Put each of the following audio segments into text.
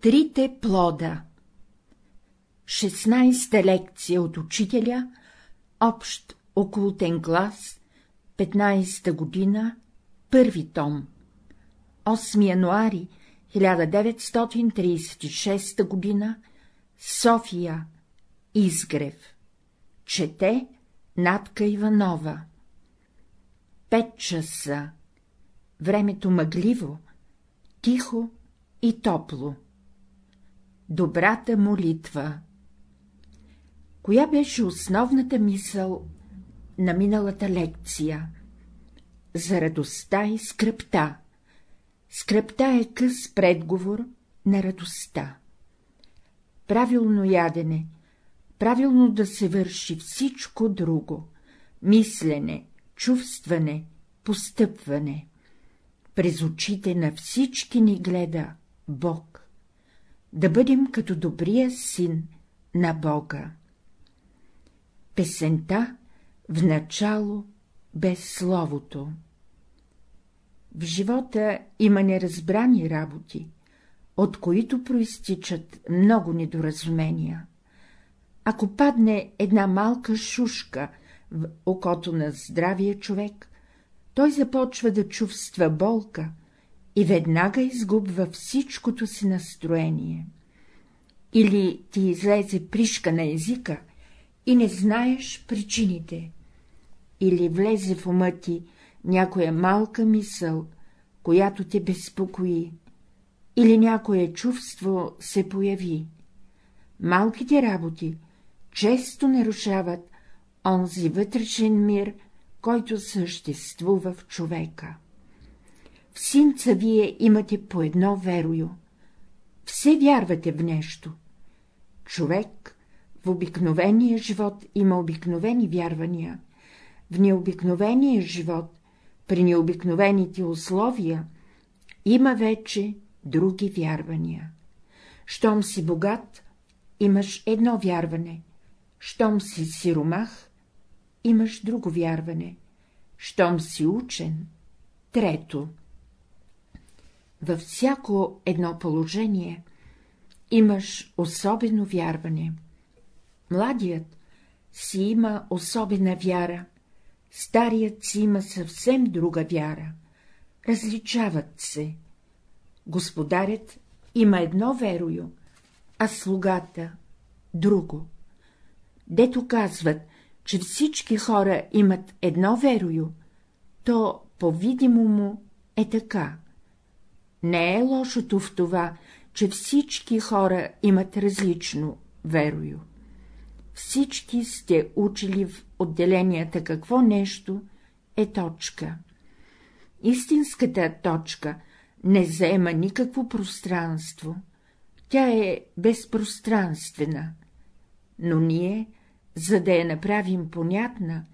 Трите плода 16-та лекция от учителя, общ окултен клас, 15-та година, първи том 8 януари 1936 година, София, Изгрев. Чете Натка Иванова. Пет часа. Времето мъгливо, тихо и топло. Добрата молитва Коя беше основната мисъл на миналата лекция? За радостта и скръпта. Скръпта е къс предговор на радостта. Правилно ядене, правилно да се върши всичко друго — мислене, чувстване, постъпване. През очите на всички ни гледа Бог. Да бъдем като добрия син на Бога. Песента в начало без словото В живота има неразбрани работи, от които проистичат много недоразумения. Ако падне една малка шушка в окото на здравия човек, той започва да чувства болка и веднага изгубва всичкото си настроение. Или ти излезе пришка на езика и не знаеш причините, или влезе в ума ти някоя малка мисъл, която те безпокои, или някое чувство се появи. Малките работи често нарушават онзи вътрешен мир, който съществува в човека. Синца вие имате по едно верою. Все вярвате в нещо. Човек в обикновения живот има обикновени вярвания. В необикновения живот, при необикновените условия, има вече други вярвания. Щом си богат, имаш едно вярване, щом си сиромах, имаш друго вярване, щом си учен, трето. Във всяко едно положение имаш особено вярване. Младият си има особена вяра, старият си има съвсем друга вяра, различават се. Господарят има едно верою, а слугата — друго. Дето казват, че всички хора имат едно верою, то, по-видимо му, е така. Не е лошото в това, че всички хора имат различно верою. Всички сте учили в отделенията какво нещо е точка. Истинската точка не заема никакво пространство, тя е безпространствена, но ние, за да я направим понятна,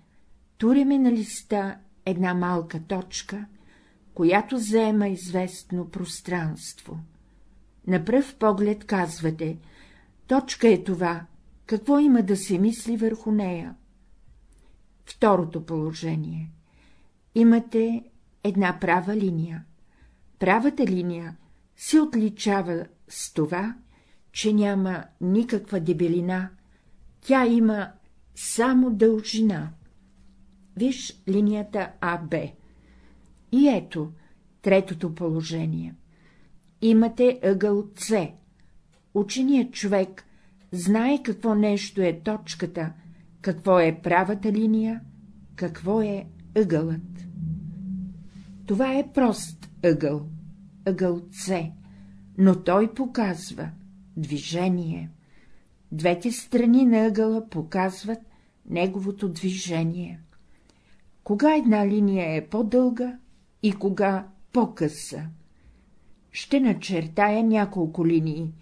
туреме на листа една малка точка, която заема известно пространство. На пръв поглед казвате, точка е това, какво има да се мисли върху нея? Второто положение. Имате една права линия. Правата линия се отличава с това, че няма никаква дебелина, тя има само дължина. Виж линията АБ. И ето третото положение. Имате ъгъл С. Ученият човек знае какво нещо е точката, какво е правата линия, какво е ъгълът. Това е прост ъгъл, ъгъл С, но той показва движение. Двете страни на ъгъла показват неговото движение. Кога една линия е по-дълга и кога по-къса. Ще начертая няколко линии.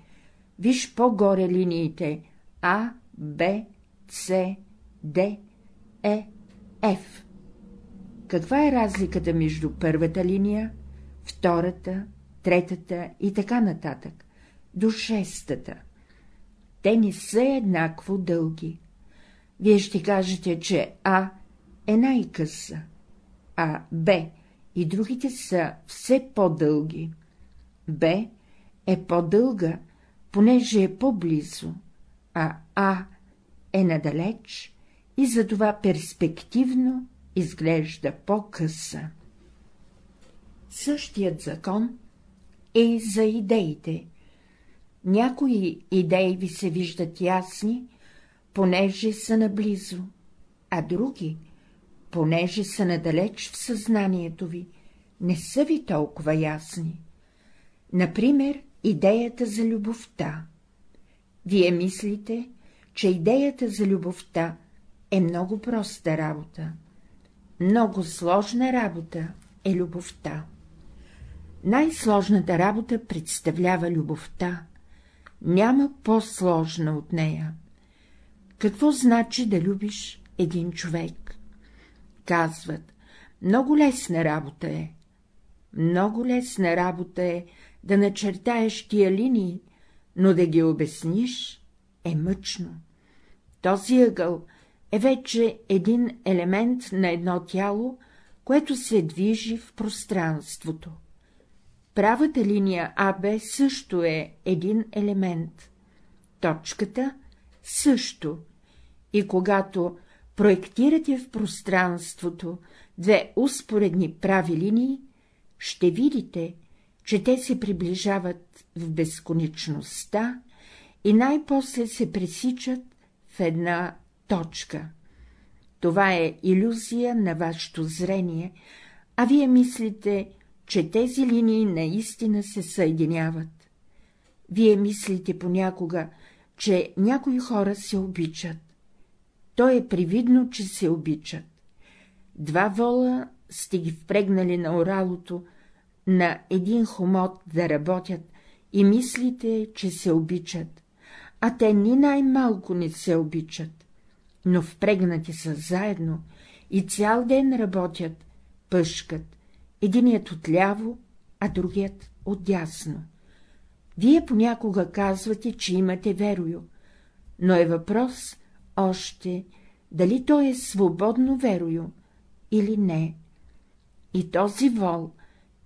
Виж по-горе линиите А, Б, С, Д, Е, Ф. Каква е разликата между първата линия, втората, третата и така нататък, до шестата? Те не са еднакво дълги. Вие ще кажете, че А е най-къса, а Б и другите са все по-дълги. Б е по-дълга, понеже е по-близо, а А е надалеч и затова перспективно изглежда по-къса. Същият закон е и за идеите. Някои идеи ви се виждат ясни, понеже са наблизо, а други, понеже са надалеч в съзнанието ви, не са ви толкова ясни. Например, идеята за любовта. Вие мислите, че идеята за любовта е много проста работа. Много сложна работа е любовта. Най-сложната работа представлява любовта. Няма по-сложна от нея. Какво значи да любиш един човек? Казват, много лесна работа е. Много лесна работа е да начертаеш тия линии, но да ги обясниш е мъчно. Този ъгъл е вече един елемент на едно тяло, което се движи в пространството. Правата линия АБ също е един елемент. Точката също. И когато проектирате в пространството две успоредни прави линии, ще видите, че те се приближават в безконечността и най-после се пресичат в една точка. Това е иллюзия на вашето зрение, а вие мислите, че тези линии наистина се съединяват. Вие мислите понякога, че някои хора се обичат. То е привидно, че се обичат. Два вола сте ги впрегнали на оралото, на един хомот да работят и мислите, че се обичат, а те ни най-малко не се обичат, но впрегнати са заедно и цял ден работят, пъшкат, единият отляво, а другият отдясно. Вие понякога казвате, че имате верою, но е въпрос още, дали то е свободно верою или не. И този вол,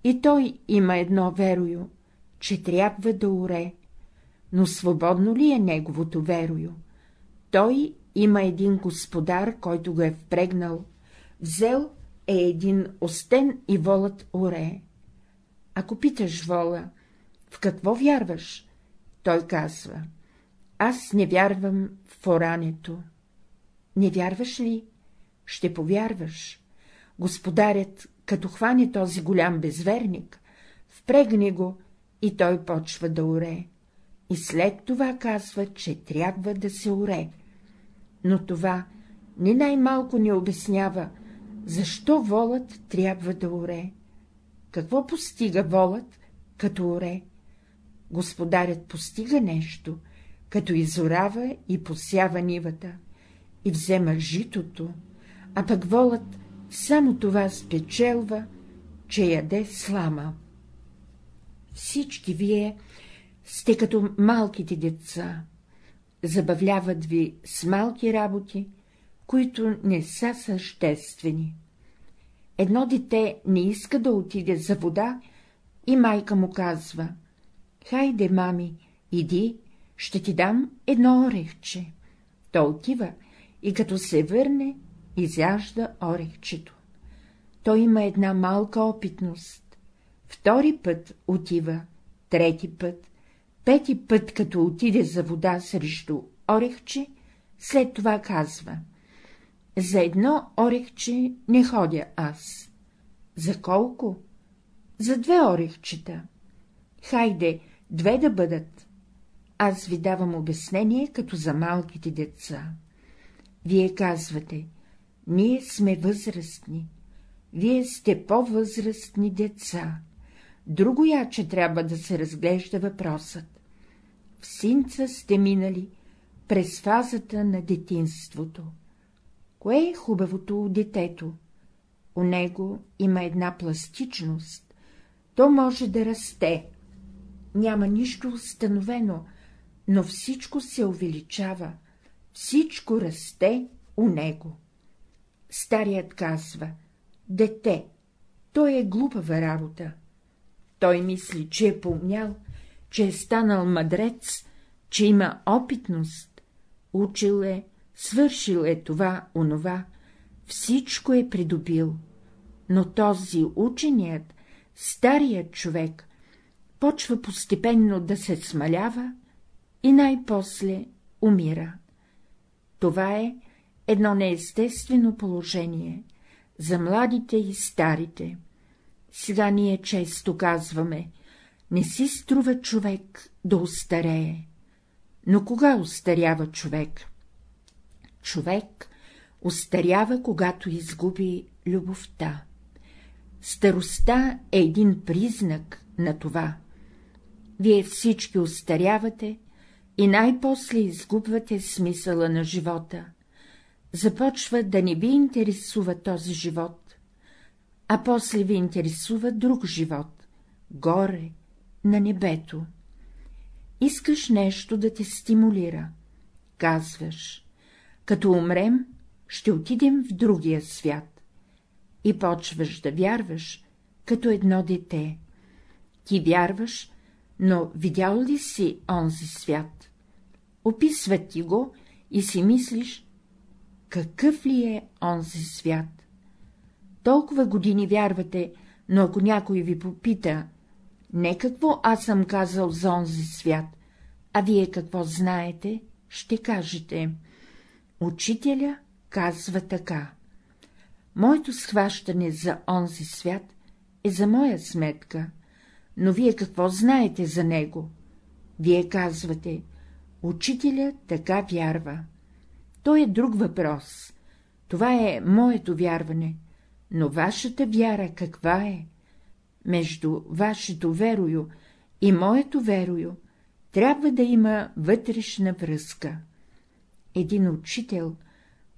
и той има едно верою, че трябва да уре, но свободно ли е неговото верою? Той има един господар, който го е впрегнал, взел е един остен и волът оре. Ако питаш вола, в какво вярваш? Той казва, аз не вярвам орането. Не вярваш ли? Ще повярваш. Господарят, като хване този голям безверник, впрегне го и той почва да оре. И след това казва, че трябва да се оре. Но това ни най-малко не обяснява, защо волът трябва да оре. Какво постига волът, като оре? Господарят постига нещо, като изорава и посява нивата, и взема житото, а пък волът само това спечелва, че яде слама. Всички вие сте като малките деца, забавляват ви с малки работи, които не са съществени. Едно дете не иска да отиде за вода и майка му казва — Хайде, мами, иди, ще ти дам едно орехче. То отива и като се върне, изяжда орехчето. Той има една малка опитност. Втори път отива, трети път, пети път, като отиде за вода срещу орехче, след това казва — за едно орехче не ходя аз. За колко? За две орехчета. Хайде, две да бъдат. Аз ви давам обяснение, като за малките деца. Вие казвате, ние сме възрастни, вие сте по-възрастни деца. Друго яче трябва да се разглежда въпросът. В синца сте минали през фазата на детинството. Кое е хубавото у детето? У него има една пластичност. То може да расте. Няма нищо установено, но всичко се увеличава, всичко расте у него. Старият казва — дете, той е глупава работа. Той мисли, че е помнял, че е станал мъдрец че има опитност, учил е, свършил е това, онова, всичко е придобил, но този ученият, старият човек, почва постепенно да се смалява и най-после умира. Това е едно неестествено положение за младите и старите. Сега ние често казваме, не си струва човек да устарее. Но кога устарява човек? Човек устарява, когато изгуби любовта. Старостта е един признак на това. Вие всички устарявате и най-после изгубвате смисъла на живота. Започва да не ви интересува този живот, а после ви интересува друг живот, горе, на небето. Искаш нещо да те стимулира. Казваш, като умрем, ще отидем в другия свят. И почваш да вярваш, като едно дете. Ти вярваш, но видял ли си онзи свят? Описват ти го и си мислиш, какъв ли е онзи свят? Толкова години вярвате, но ако някой ви попита, не какво аз съм казал за онзи свят, а вие какво знаете, ще кажете. Учителя казва така. Моето схващане за онзи свят е за моя сметка, но вие какво знаете за него? Вие казвате, учителя така вярва. То е друг въпрос. Това е моето вярване, но вашата вяра каква е? Между вашето верою и моето верою трябва да има вътрешна връзка. Един учител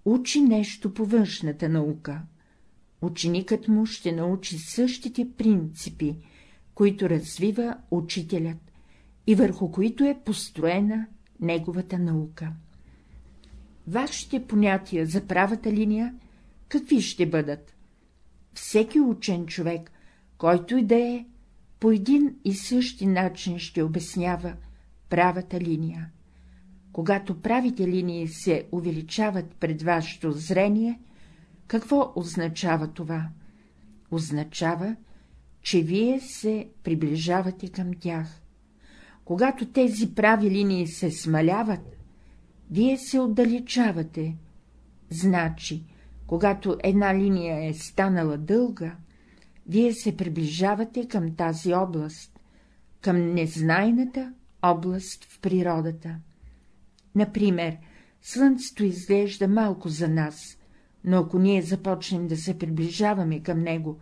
учи нещо по външната наука. Ученикът му ще научи същите принципи, които развива учителят и върху които е построена неговата наука. Вашите понятия за правата линия какви ще бъдат? Всеки учен човек, който и да е, по един и същи начин ще обяснява правата линия. Когато правите линии се увеличават пред вашето зрение, какво означава това? Означава, че вие се приближавате към тях. Когато тези прави линии се смаляват, вие се отдалечавате. Значи, когато една линия е станала дълга, вие се приближавате към тази област, към незнайната област в природата. Например, слънцето изглежда малко за нас, но ако ние започнем да се приближаваме към него,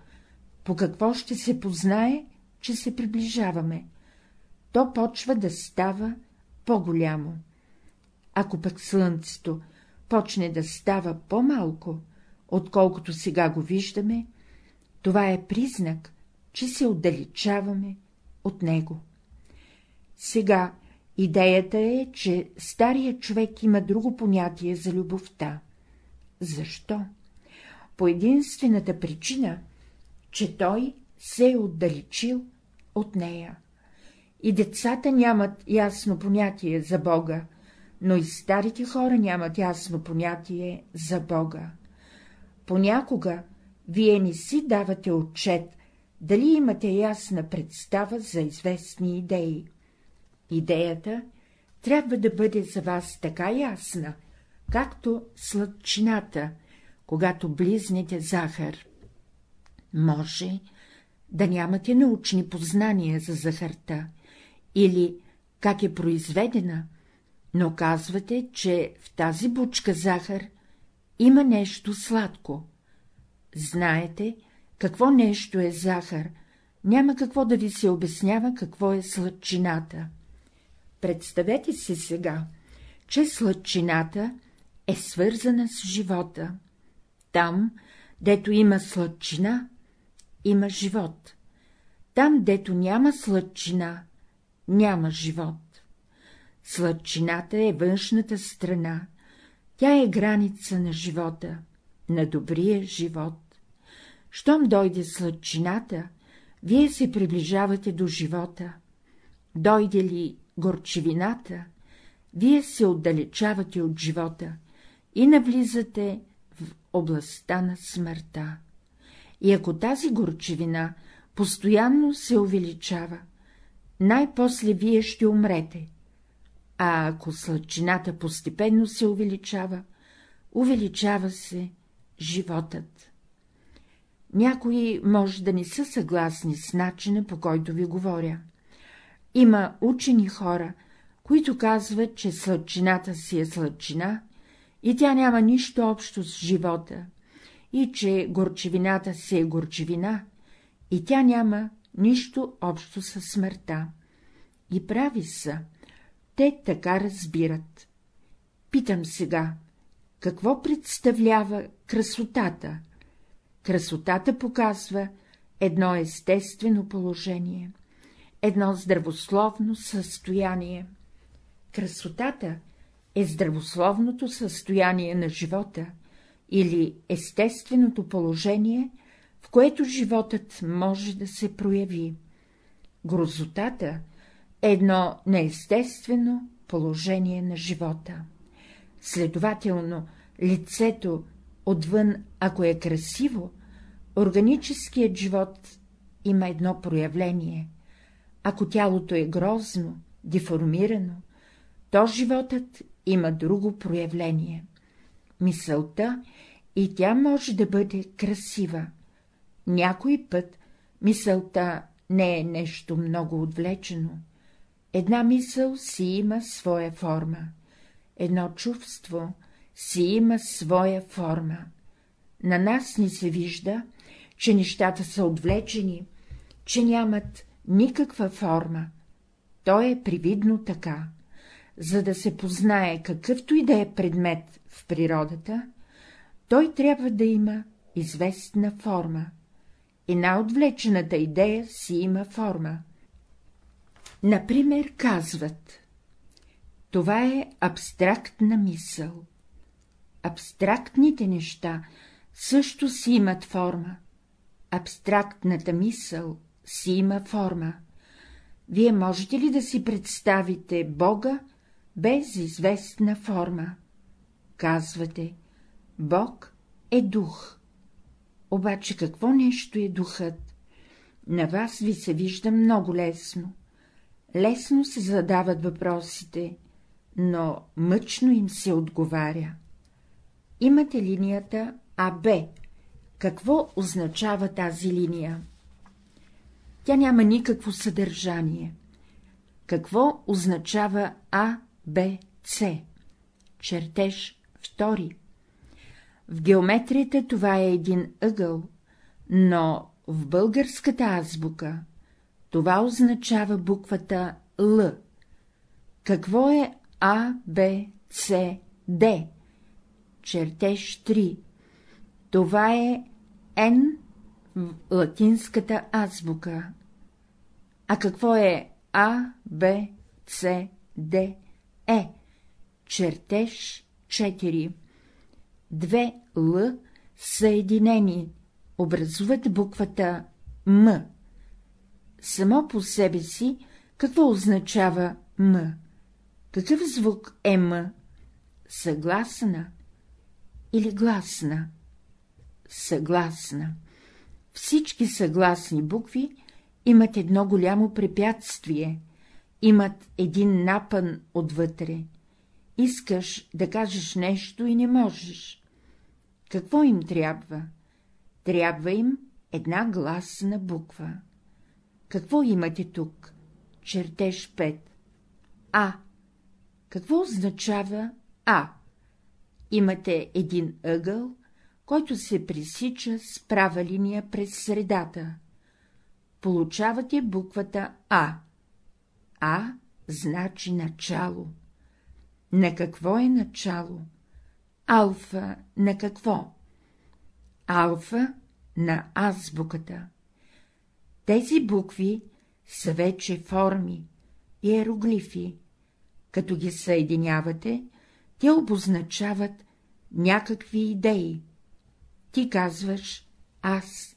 по какво ще се познае, че се приближаваме? То почва да става по-голямо. Ако пък слънцето почне да става по-малко, отколкото сега го виждаме, това е признак, че се отдалечаваме от него. Сега идеята е, че старият човек има друго понятие за любовта. Защо? По единствената причина, че той се е отдалечил от нея. И децата нямат ясно понятие за Бога, но и старите хора нямат ясно понятие за Бога. Понякога вие не си давате отчет, дали имате ясна представа за известни идеи. Идеята трябва да бъде за вас така ясна, както сладчината, когато близнете захар. Може да нямате научни познания за захарта или как е произведена, но казвате, че в тази бучка захар има нещо сладко. Знаете, какво нещо е захар, няма какво да ви се обяснява какво е сладчината. Представете си сега, че сладчината е свързана с живота. Там, дето има сладчина, има живот. Там, дето няма сладчина, няма живот. Сладчината е външната страна, тя е граница на живота, на добрия живот. Щом дойде сладчината, вие се приближавате до живота. Дойде ли горчевината, вие се отдалечавате от живота и навлизате в областта на смъртта. И ако тази горчевина постоянно се увеличава, най-после вие ще умрете, а ако сладчината постепенно се увеличава, увеличава се животът. Някои може да не са съгласни с начина, по който ви говоря. Има учени хора, които казват, че сладчината си е сладчина и тя няма нищо общо с живота, и че горчевината си е горчевина и тя няма нищо общо с смъртта. И прави са, те така разбират. Питам сега, какво представлява красотата? Красотата показва едно естествено положение, едно здравословно състояние. Красотата е здравословното състояние на живота или естественото положение, в което животът може да се прояви. Грозотата е едно неестествено положение на живота. Следователно, лицето отвън, ако е красиво, органическият живот има едно проявление. Ако тялото е грозно, деформирано, то животът има друго проявление. Мисълта и тя може да бъде красива. Някой път мисълта не е нещо много отвлечено. Една мисъл си има своя форма, едно чувство си има своя форма. На нас ни се вижда, че нещата са отвлечени, че нямат никаква форма. То е привидно така. За да се познае какъвто и да е предмет в природата, той трябва да има известна форма. И най-отвлечената идея си има форма. Например, казват — това е абстрактна мисъл. Абстрактните неща също си имат форма. Абстрактната мисъл си има форма. Вие можете ли да си представите Бога без известна форма? Казвате, Бог е дух. Обаче какво нещо е духът? На вас ви се вижда много лесно. Лесно се задават въпросите, но мъчно им се отговаря. Имате линията АБ. Какво означава тази линия? Тя няма никакво съдържание. Какво означава А, С? Чертеж втори. В геометрията това е един ъгъл, но в българската азбука това означава буквата Л. Какво е А, Б, С, Д? Чертеж 3. Това е Н в латинската азбука. А какво е А, Б, С, Д, Е? Чертеж 4. Две Л съединени образуват буквата М. Само по себе си какво означава М? Какъв звук е М? Съгласна или гласна? Съгласна. Всички съгласни букви имат едно голямо препятствие, имат един напън отвътре. Искаш да кажеш нещо и не можеш. Какво им трябва? Трябва им една гласна буква. Какво имате тук? Чертеж 5. А. Какво означава А? Имате един ъгъл, който се пресича с права линия през средата. Получавате буквата А. А значи начало. На какво е начало? Алфа на какво? Алфа на азбуката. Тези букви са вече форми, иероглифи. Като ги съединявате, те обозначават някакви идеи. Ти казваш аз.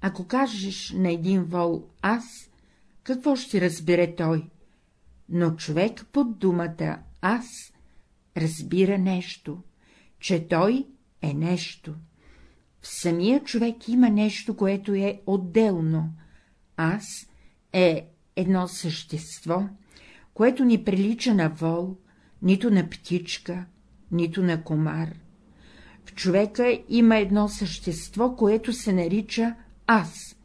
Ако кажеш на един вол аз, какво ще разбере той? Но човек под думата аз разбира нещо, че той е нещо. В самия човек има нещо, което е отделно. Аз е едно същество, което ни прилича на вол, нито на птичка, нито на комар. В човека има едно същество, което се нарича аз.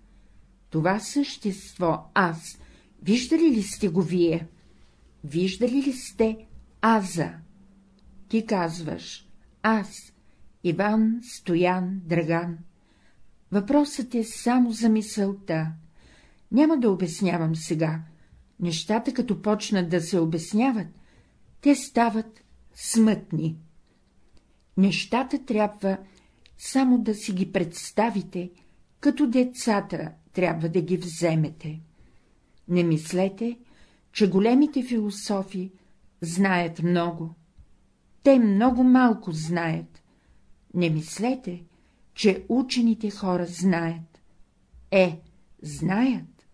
Това същество аз, виждали ли сте го вие? Виждали ли сте аза? Ти казваш аз, Иван, Стоян, Драган. Въпросът е само за мисълта. Няма да обяснявам сега. Нещата, като почнат да се обясняват, те стават смътни. Нещата трябва само да си ги представите, като децата трябва да ги вземете. Не мислете, че големите философи знаят много. Те много малко знаят. Не мислете, че учените хора знаят. Е, знаят,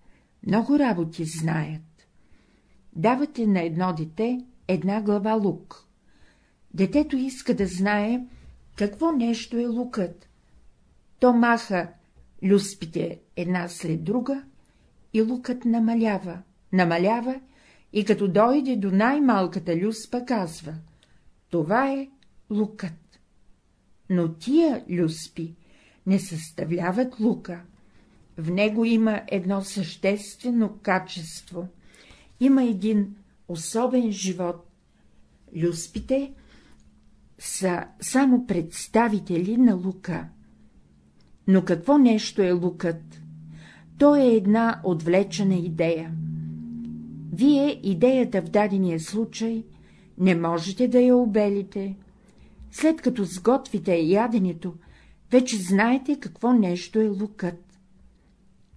много работи знаят. Давате на едно дете една глава лук. Детето иска да знае, какво нещо е лукът. То маха люспите една след друга и лукът намалява, намалява и като дойде до най-малката люспа, казва — това е лукът. Но тия люспи не съставляват лука. В него има едно съществено качество, има един особен живот. Люспите са само представители на лука. Но какво нещо е лукът? То е една отвлечена идея. Вие идеята в дадения случай не можете да я обелите. След като сготвите яденето, вече знаете какво нещо е лукът.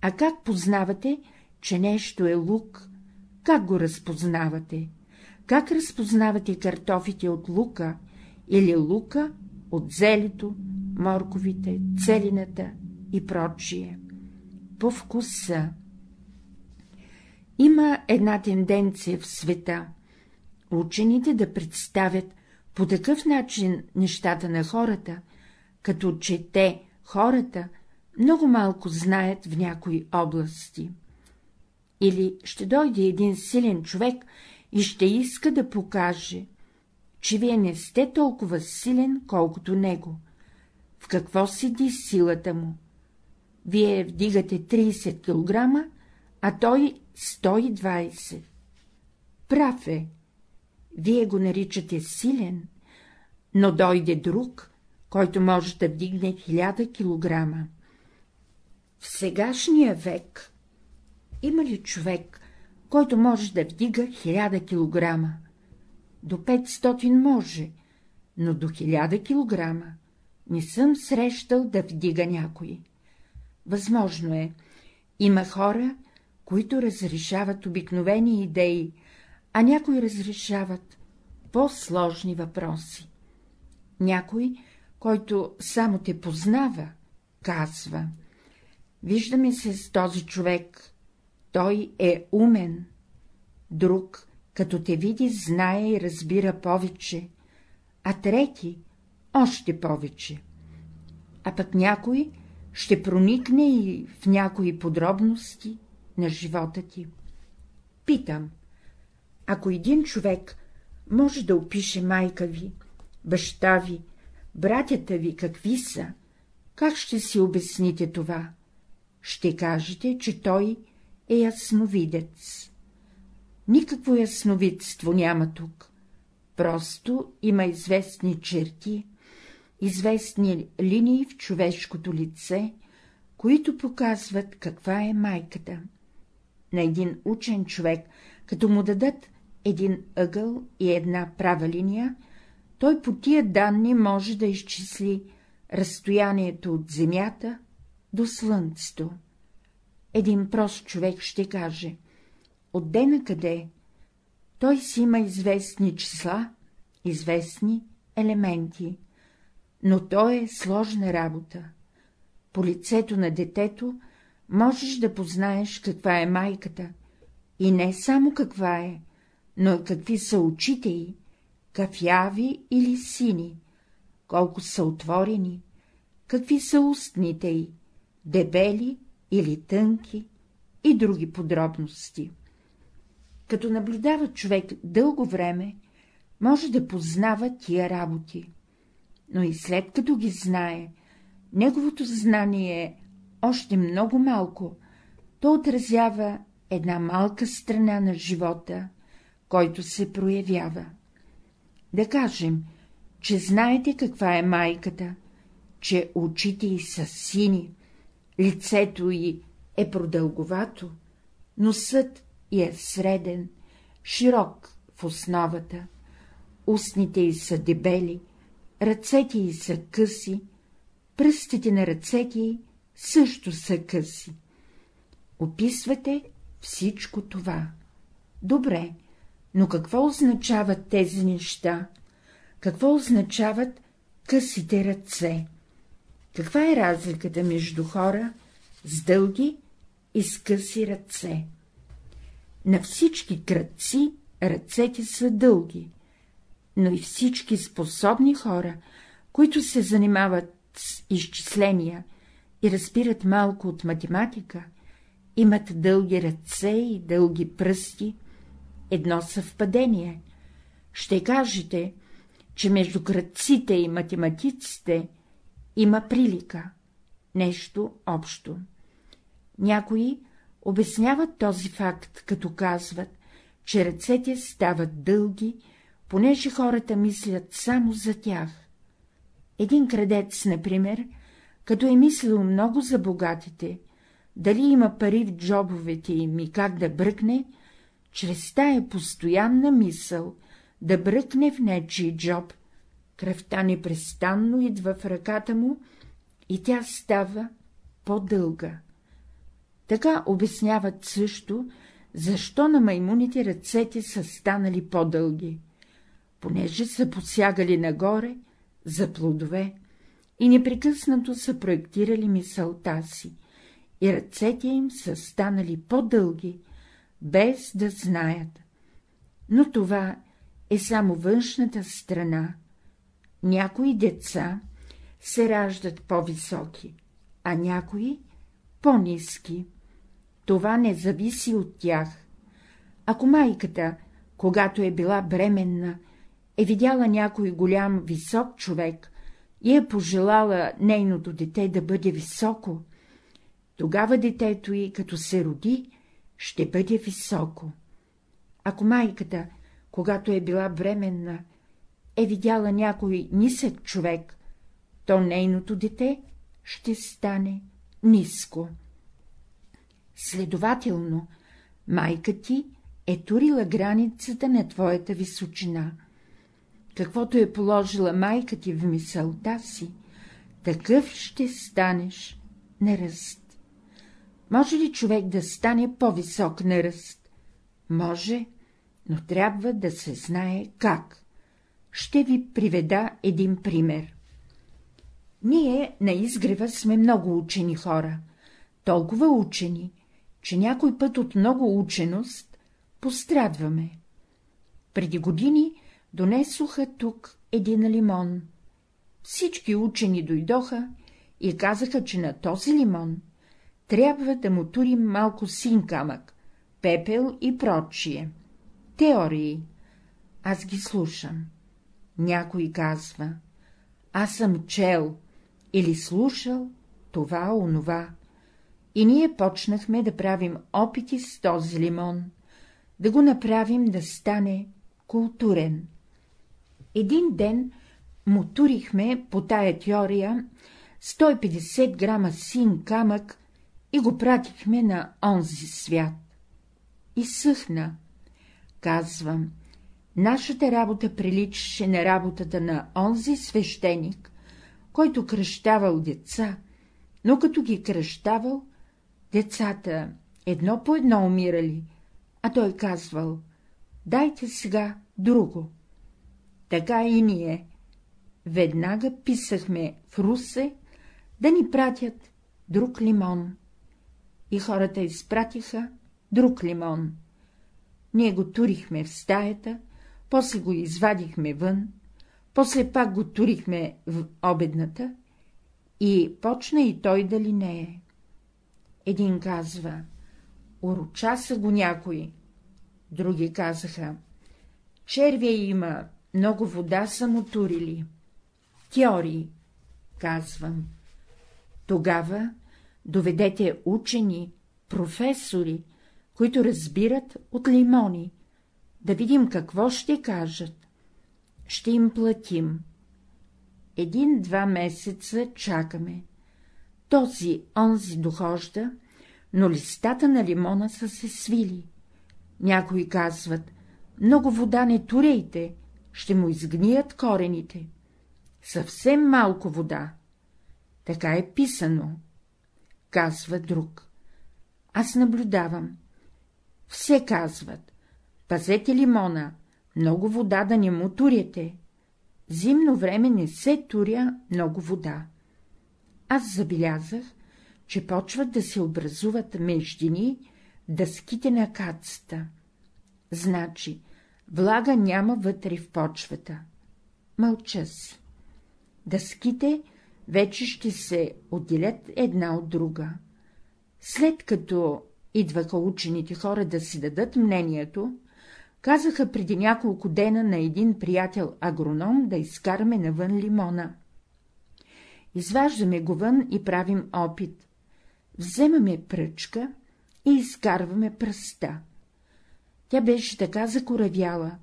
А как познавате, че нещо е лук? Как го разпознавате? Как разпознавате картофите от лука или лука от зелето, морковите, целината и прочие? По вкуса. Има една тенденция в света — учените да представят по такъв начин нещата на хората, като че те, хората, много малко знаят в някои области. Или ще дойде един силен човек и ще иска да покаже, че вие не сте толкова силен, колкото него. В какво седи силата му? Вие вдигате 30 кг, а той 120. Прав е. Вие го наричате силен, но дойде друг, който може да вдигне 1000 кг. В сегашния век има ли човек, който може да вдига 1000 кг? До 500 може, но до 1000 кг не съм срещал да вдига някой. Възможно е, има хора, които разрешават обикновени идеи, а някои разрешават по-сложни въпроси. Някой, който само те познава, казва — виждаме се с този човек, той е умен. Друг, като те види, знае и разбира повече, а трети — още повече. А пък някой ще проникне и в някои подробности на живота ти. Питам, ако един човек може да опише майка ви, баща ви, братята ви какви са, как ще си обясните това? Ще кажете, че той е ясновидец. Никакво ясновидство няма тук, просто има известни черти, известни линии в човешкото лице, които показват каква е майката. На един учен човек, като му дадат един ъгъл и една права линия, той по тия данни може да изчисли разстоянието от Земята до Слънцето. Един прост човек ще каже — отде на къде? Той си има известни числа, известни елементи, но то е сложна работа. По лицето на детето можеш да познаеш каква е майката, и не само каква е, но какви са очите й, кафяви или сини, колко са отворени, какви са устните й, дебели или тънки и други подробности. Като наблюдава човек дълго време, може да познава тия работи, но и след като ги знае, неговото знание е още много малко, то отразява една малка страна на живота, който се проявява. Да кажем, че знаете каква е майката, че очите й са сини, лицето й е продълговато, носът й е среден, широк в основата, устните й са дебели, ръцете й са къси, пръстите на ръцете й също са къси. Описвате всичко това. Добре, но какво означават тези неща? Какво означават късите ръце? Каква е разликата между хора с дълги и с къси ръце? На всички кръци ръцете са дълги, но и всички способни хора, които се занимават с изчисления и разбират малко от математика, имат дълги ръце и дълги пръсти, едно съвпадение. Ще кажете, че между кръците и математиците има прилика, нещо общо. Някои обясняват този факт, като казват, че ръцете стават дълги, понеже хората мислят само за тях. Един крадец, например, като е мислил много за богатите, дали има пари в джобовете им и как да бръкне, чрез тая постоянна мисъл да бръкне в нечи джоб, кръвта непрестанно идва в ръката му и тя става по-дълга. Така обясняват също, защо на маймуните ръцете са станали по-дълги, понеже са посягали нагоре за плодове и непрекъснато са проектирали мисълта си, и ръцете им са станали по-дълги, без да знаят. Но това е само външната страна. Някои деца се раждат по-високи, а някои по-низки. Това не зависи от тях. Ако майката, когато е била бременна, е видяла някой голям висок човек и е пожелала нейното дете да бъде високо, тогава детето й, като се роди, ще бъде високо. Ако майката, когато е била бременна, е видяла някой нисък човек, то нейното дете ще стане ниско. Следователно, майка ти е турила границата на твоята височина. Каквото е положила майка ти в мисълта си, такъв ще станеш на. Може ли човек да стане по-висок на ръст? Може, но трябва да се знае как. Ще ви приведа един пример. Ние на изгрева сме много учени хора, толкова учени, че някой път от много ученост пострадваме. Преди години донесоха тук един лимон. Всички учени дойдоха и казаха, че на този лимон трябва да му турим малко син камък, пепел и прочие. Теории. Аз ги слушам. Някой казва. Аз съм чел или слушал това, онова. И ние почнахме да правим опити с този лимон, да го направим да стане културен. Един ден му турихме по тая теория 150 грама син камък и го пратихме на онзи свят. И съхна. Казвам, нашата работа приличаше на работата на онзи свещеник, който кръщавал деца, но като ги кръщавал, децата едно по едно умирали, а той казвал — дайте сега друго. Така и ние. Веднага писахме в Русе да ни пратят друг лимон. И хората изпратиха друг лимон. Ние го турихме в стаята, после го извадихме вън, после пак го турихме в обедната и почна и той да линее. Един казва — уроча са го някои, други казаха — червия има, много вода са му турили. Теории, казвам. Тогава доведете учени, професори, които разбират от лимони, да видим какво ще кажат. Ще им платим. Един-два месеца чакаме. Този, онзи дохожда, но листата на лимона са се свили. Някои казват, много вода не турейте, ще му изгният корените. Съвсем малко вода. Така е писано. Казва друг. Аз наблюдавам. Все казват. Пазете лимона, много вода да не му туряте. Зимно време не се туря много вода. Аз забелязах, че почват да се образуват междини дъските на кацата. Значи, влага няма вътре в почвата. Мълча си. Дъските вече ще се отделят една от друга. След като идваха учените хора да си дадат мнението, казаха преди няколко дена на един приятел агроном да изкараме навън лимона. Изваждаме го вън и правим опит. Вземаме пръчка и изкарваме пръста. Тя беше така закоравяла,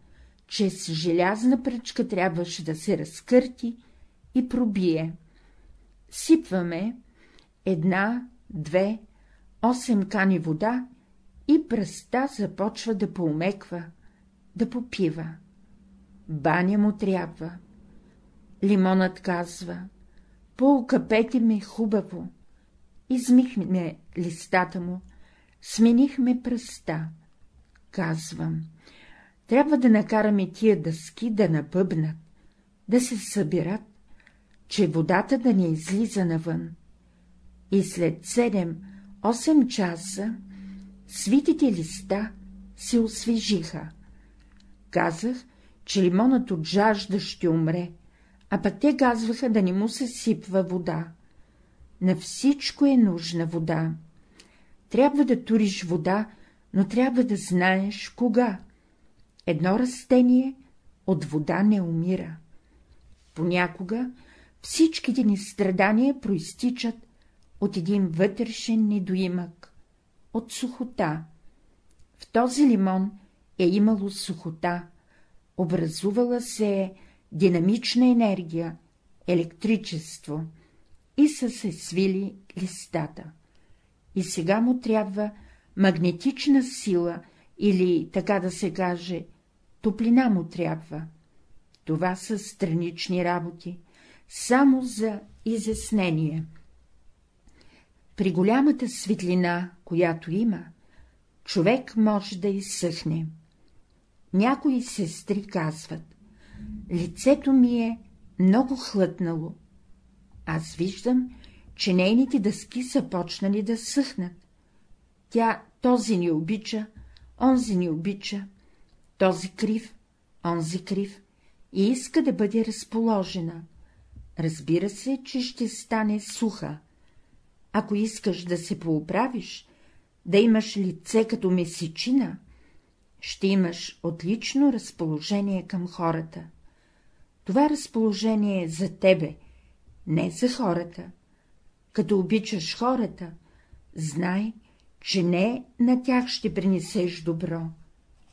че с желязна пръчка трябваше да се разкърти и пробие. Сипваме една, две, осем кани вода и пръста започва да поумеква, да попива. Баня му трябва. Лимонът казва — поукапете ме хубаво. Измихме листата му, сменихме пръста. Казвам, трябва да накараме тия дъски да напъбнат, да се събират, че водата да не излиза навън. И след седем-осем часа свитите листа се освежиха. Казах, че лимонът от жажда ще умре, а пък те казваха да не му се сипва вода. На всичко е нужна вода. Трябва да туриш вода, но трябва да знаеш кога. Едно растение от вода не умира. Понякога всичките ни страдания проистичат от един вътрешен недоимък, от сухота. В този лимон е имало сухота, образувала се е динамична енергия, електричество и са се свили листата. И сега му трябва магнетична сила или, така да се каже, топлина му трябва. Това са странични работи, само за изяснение. При голямата светлина, която има, човек може да изсъхне. Някои сестри казват, лицето ми е много хлътнало. Аз виждам, че нейните дъски са почнали да съхнат. Тя този ни обича, онзи ни обича, този крив, онзи крив, и иска да бъде разположена. Разбира се, че ще стане суха. Ако искаш да се поуправиш, да имаш лице като месечина, ще имаш отлично разположение към хората. Това разположение е за тебе, не за хората. Като обичаш хората, знай, че не на тях ще принесеш добро,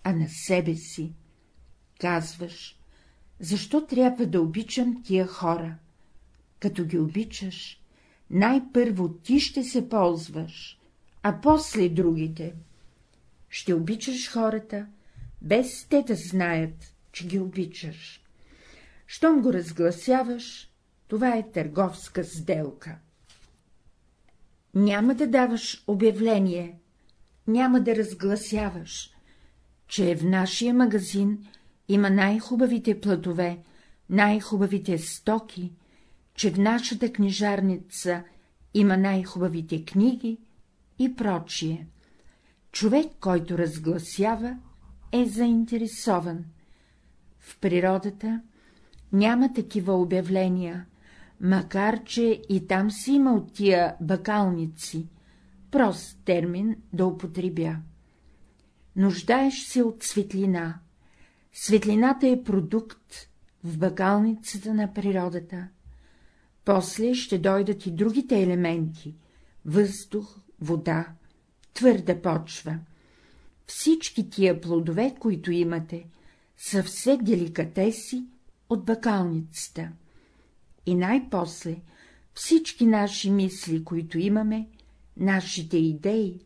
а на себе си. Казваш, защо трябва да обичам тия хора? Като ги обичаш, най-първо ти ще се ползваш, а после другите. Ще обичаш хората, без те да знаят, че ги обичаш. Щом го разгласяваш, това е търговска сделка. Няма да даваш обявление, няма да разгласяваш, че в нашия магазин има най-хубавите платове, най-хубавите стоки, че в нашата книжарница има най-хубавите книги и прочие. Човек, който разгласява, е заинтересован. В природата няма такива обявления, макар че и там си има от тия бакалници, прост термин да употребя. Нуждаеш се от светлина. Светлината е продукт в бакалницата на природата. После ще дойдат и другите елементи — въздух, вода, твърда почва. Всички тия плодове, които имате, са все деликатеси от бакалницата. И най-после всички наши мисли, които имаме, нашите идеи,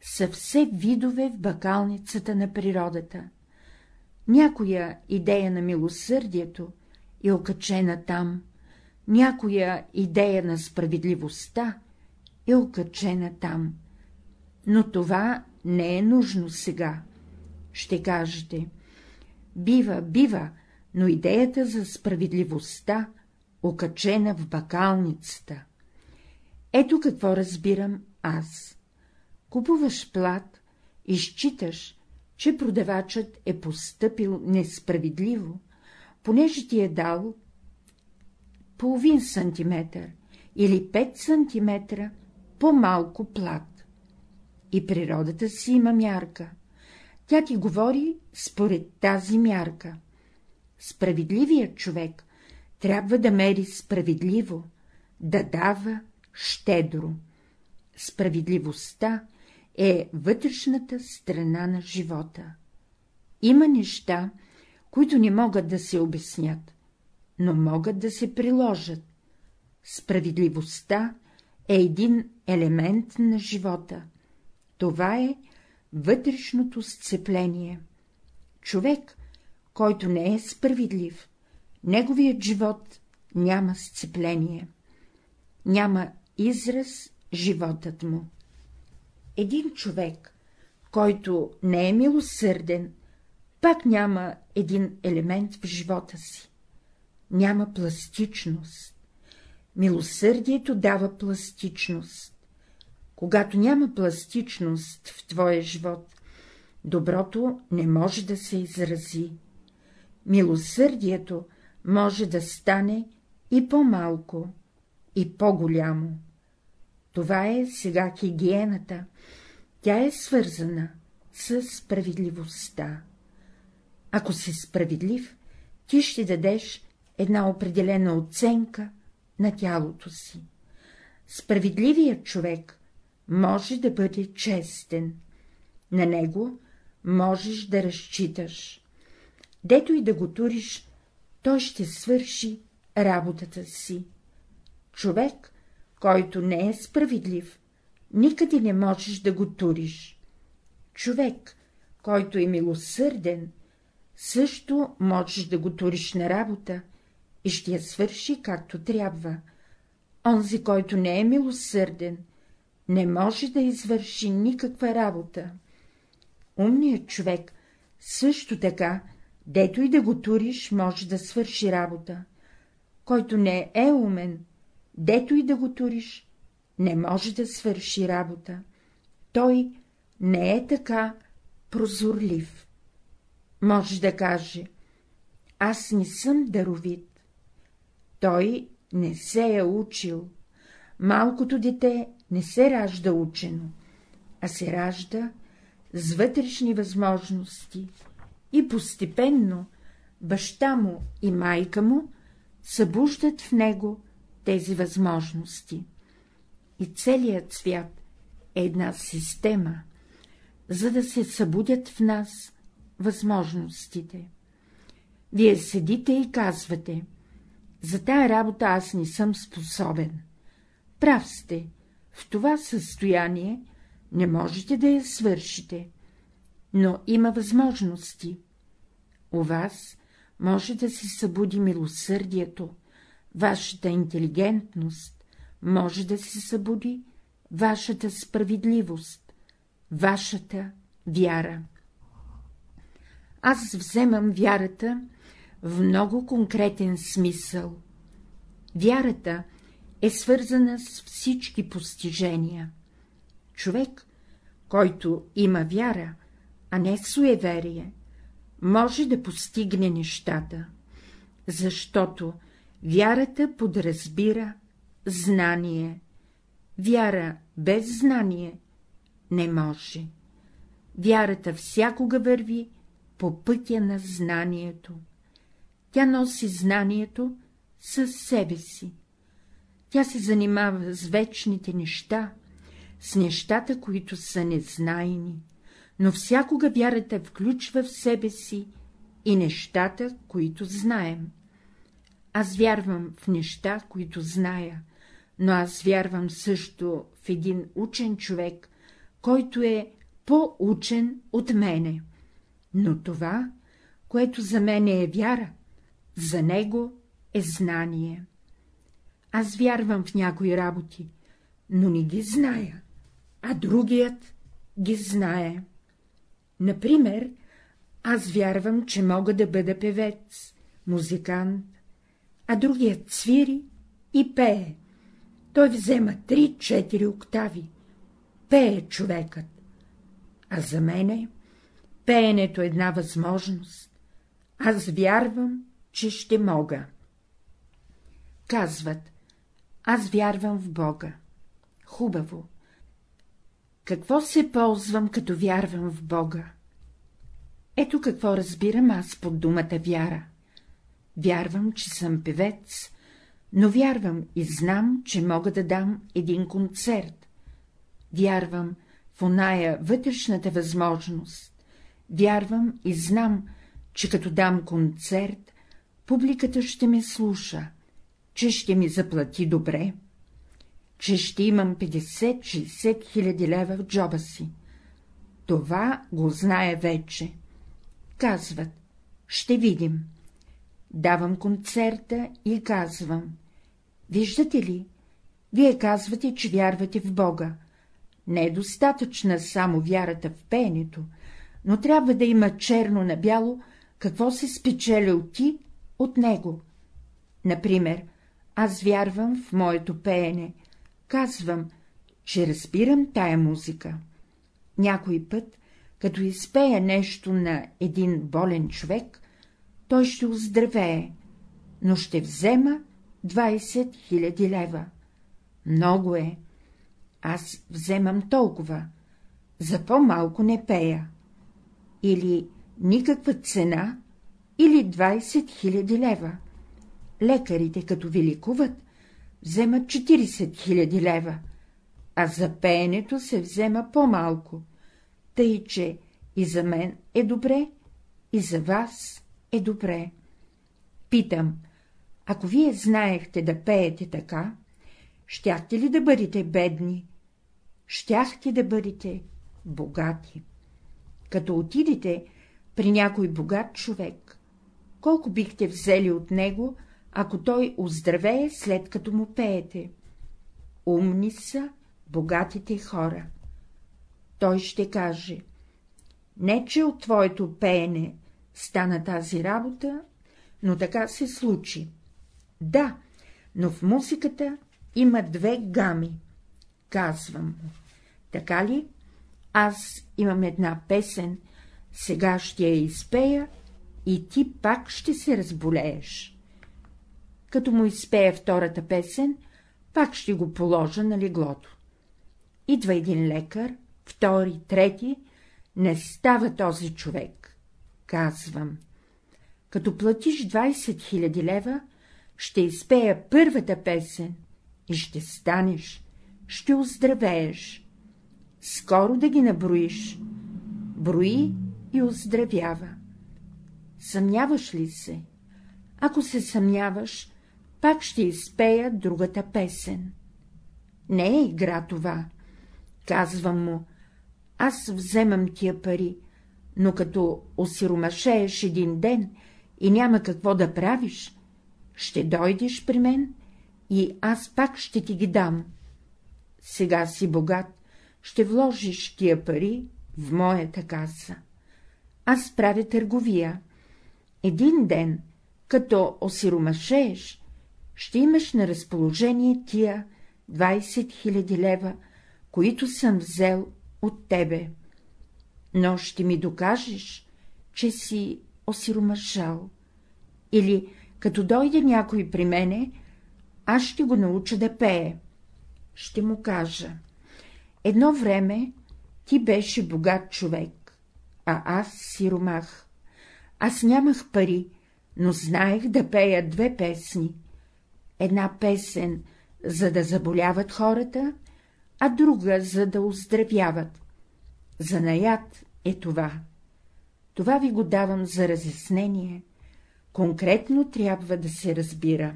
са все видове в бакалницата на природата. Някоя идея на милосърдието е окачена там, някоя идея на справедливостта е окачена там. Но това не е нужно сега. Ще кажете, бива, бива, но идеята за справедливостта, окачена в бакалницата. Ето какво разбирам аз. Купуваш плат и считаш, че продавачът е постъпил несправедливо, понеже ти е дал половин сантиметър или 5 сантиметра по-малко плат. И природата си има мярка. Тя ти говори според тази мярка. Справедливият човек трябва да мери справедливо, да дава щедро. Справедливостта е вътрешната страна на живота. Има неща, които не могат да се обяснят, но могат да се приложат. Справедливостта е един елемент на живота. Това е вътрешното сцепление. Човек, който не е справедлив, неговият живот няма сцепление, няма израз животът му. Един човек, който не е милосърден, пак няма един елемент в живота си. Няма пластичност. Милосърдието дава пластичност. Когато няма пластичност в твоя живот, доброто не може да се изрази. Милосърдието може да стане и по-малко, и по-голямо. Това е сега хигиената, тя е свързана с справедливостта. Ако си справедлив, ти ще дадеш една определена оценка на тялото си. Справедливият човек може да бъде честен. На него можеш да разчиташ. Дето и да го туриш, той ще свърши работата си. Човек, който не е справедлив, никъде не можеш да го туриш. Човек, който е милосърден, също можеш да го туриш на работа и ще я свърши както трябва. Онзи, който не е милосърден, не може да извърши никаква работа. Умният човек също така, дето и да го туриш, може да свърши работа. Който не е умен, дето и да го туриш, не може да свърши работа. Той не е така прозорлив. Може да каже, аз не съм даровит. Той не се е учил. Малкото дете не се ражда учено, а се ражда с вътрешни възможности и постепенно баща му и майка му събуждат в него тези възможности. И целият свят е една система, за да се събудят в нас възможностите. Вие седите и казвате, за тая работа аз не съм способен. Прав сте, в това състояние не можете да я свършите, но има възможности. У вас може да се събуди милосърдието, вашата интелигентност, може да се събуди вашата справедливост, вашата вяра. Аз вземам вярата в много конкретен смисъл. Вярата е свързана с всички постижения. Човек, който има вяра, а не суеверие, може да постигне нещата, защото вярата подразбира знание. Вяра без знание не може. Вярата всякога върви по пътя на знанието. Тя носи знанието със себе си. Тя се занимава с вечните неща, с нещата, които са незнайни, но всякога вярата включва в себе си и нещата, които знаем. Аз вярвам в неща, които зная, но аз вярвам също в един учен човек, който е по-учен от мене. Но това, което за мене е вяра, за него е знание. Аз вярвам в някои работи, но не ги зная, а другият ги знае. Например, аз вярвам, че мога да бъда певец, музикант, а другият свири и пее. Той взема три-четири октави. Пее човекът. А за мене пеенето е една възможност. Аз вярвам, че ще мога. Казват, аз вярвам в Бога. Хубаво. Какво се ползвам, като вярвам в Бога? Ето какво разбирам аз под думата вяра. Вярвам, че съм певец, но вярвам и знам, че мога да дам един концерт. Вярвам в оная вътрешната възможност. Вярвам и знам, че като дам концерт, публиката ще ме слуша, че ще ми заплати добре, че ще имам 50-60 хиляди лева в джоба си. Това го знае вече. Казват, ще видим. Давам концерта и казвам. Виждате ли, вие казвате, че вярвате в Бога. Не е достатъчна само вярата в пеенето, но трябва да има черно на бяло, какво се спечелил ти от него. Например, аз вярвам в моето пеене, казвам, че разбирам тая музика. Някой път, като изпея нещо на един болен човек, той ще оздравее, но ще взема 20 000 лева. Много е. Аз вземам толкова. За по-малко не пея. Или никаква цена, или 20 000 лева. Лекарите, като ви ликуват, вземат 40 000 лева, а за пеенето се взема по-малко, тъй че и за мен е добре, и за вас е добре. Питам, ако вие знаехте да пеете така, щяхте ли да бъдете бедни? Щяхте да бъдете богати. Като отидете при някой богат човек, колко бихте взели от него, ако той оздравее, след като му пеете? Умни са богатите хора. Той ще каже, не че от твоето пеене стана тази работа, но така се случи. Да, но в музиката има две гами. Казвам му. Така ли? Аз имам една песен, сега ще я изпея и ти пак ще се разболееш. Като му изпея втората песен, пак ще го положа на леглото. Идва един лекар, втори, трети, не става този човек. Казвам, като платиш 20 000 лева, ще изпея първата песен и ще станеш, ще оздравееш. Скоро да ги наброиш. Брои и оздравява. Съмняваш ли се? Ако се съмняваш, пак ще изпея другата песен. Не е игра това. Казвам му, аз вземам тия пари, но като осиромашееш един ден и няма какво да правиш, ще дойдеш при мен и аз пак ще ти ги дам. Сега си богат, ще вложиш тия пари в моята каса. Аз правя търговия. Един ден, като осиромашееш, ще имаш на разположение тия 20 000 лева, които съм взел от тебе. Но ще ми докажеш, че си осиромашал. Или, като дойде някой при мене, аз ще го науча да пее. Ще му кажа. Едно време ти беше богат човек, а аз сиромах. Аз нямах пари, но знаех да пея две песни. Една песен, за да заболяват хората, а друга, за да оздравяват. Занаят е това. Това ви го давам за разяснение. Конкретно трябва да се разбира.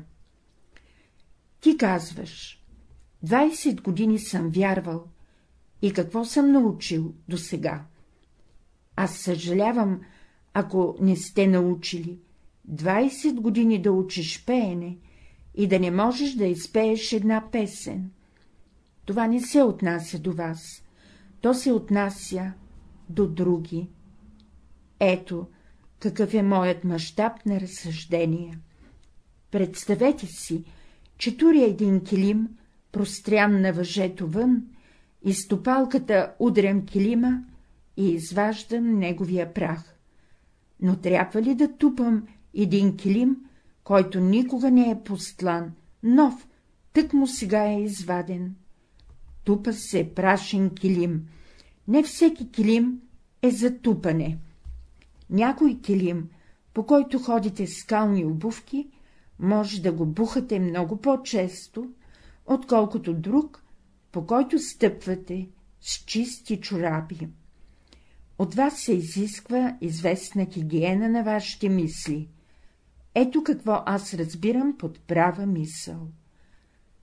Ти казваш, 20 години съм вярвал, и какво съм научил до сега? Аз съжалявам, ако не сте научили 20 години да учиш пеене и да не можеш да изпееш една песен. Това не се отнася до вас, то се отнася до други. Ето, какъв е моят мащаб на разсъждения. Представете си, че туря един килим, прострян на въжето вън, и стопалката удрям килима и изваждам неговия прах. Но трябва ли да тупам един килим, който никога не е постлан, нов, тък му сега е изваден? Тупа се прашен килим. Не всеки килим е за тупане. Някой килим, по който ходите скални обувки, може да го бухате много по-често, отколкото друг, по който стъпвате с чисти чорапи. От вас се изисква известна хигиена на вашите мисли. Ето какво аз разбирам под права мисъл.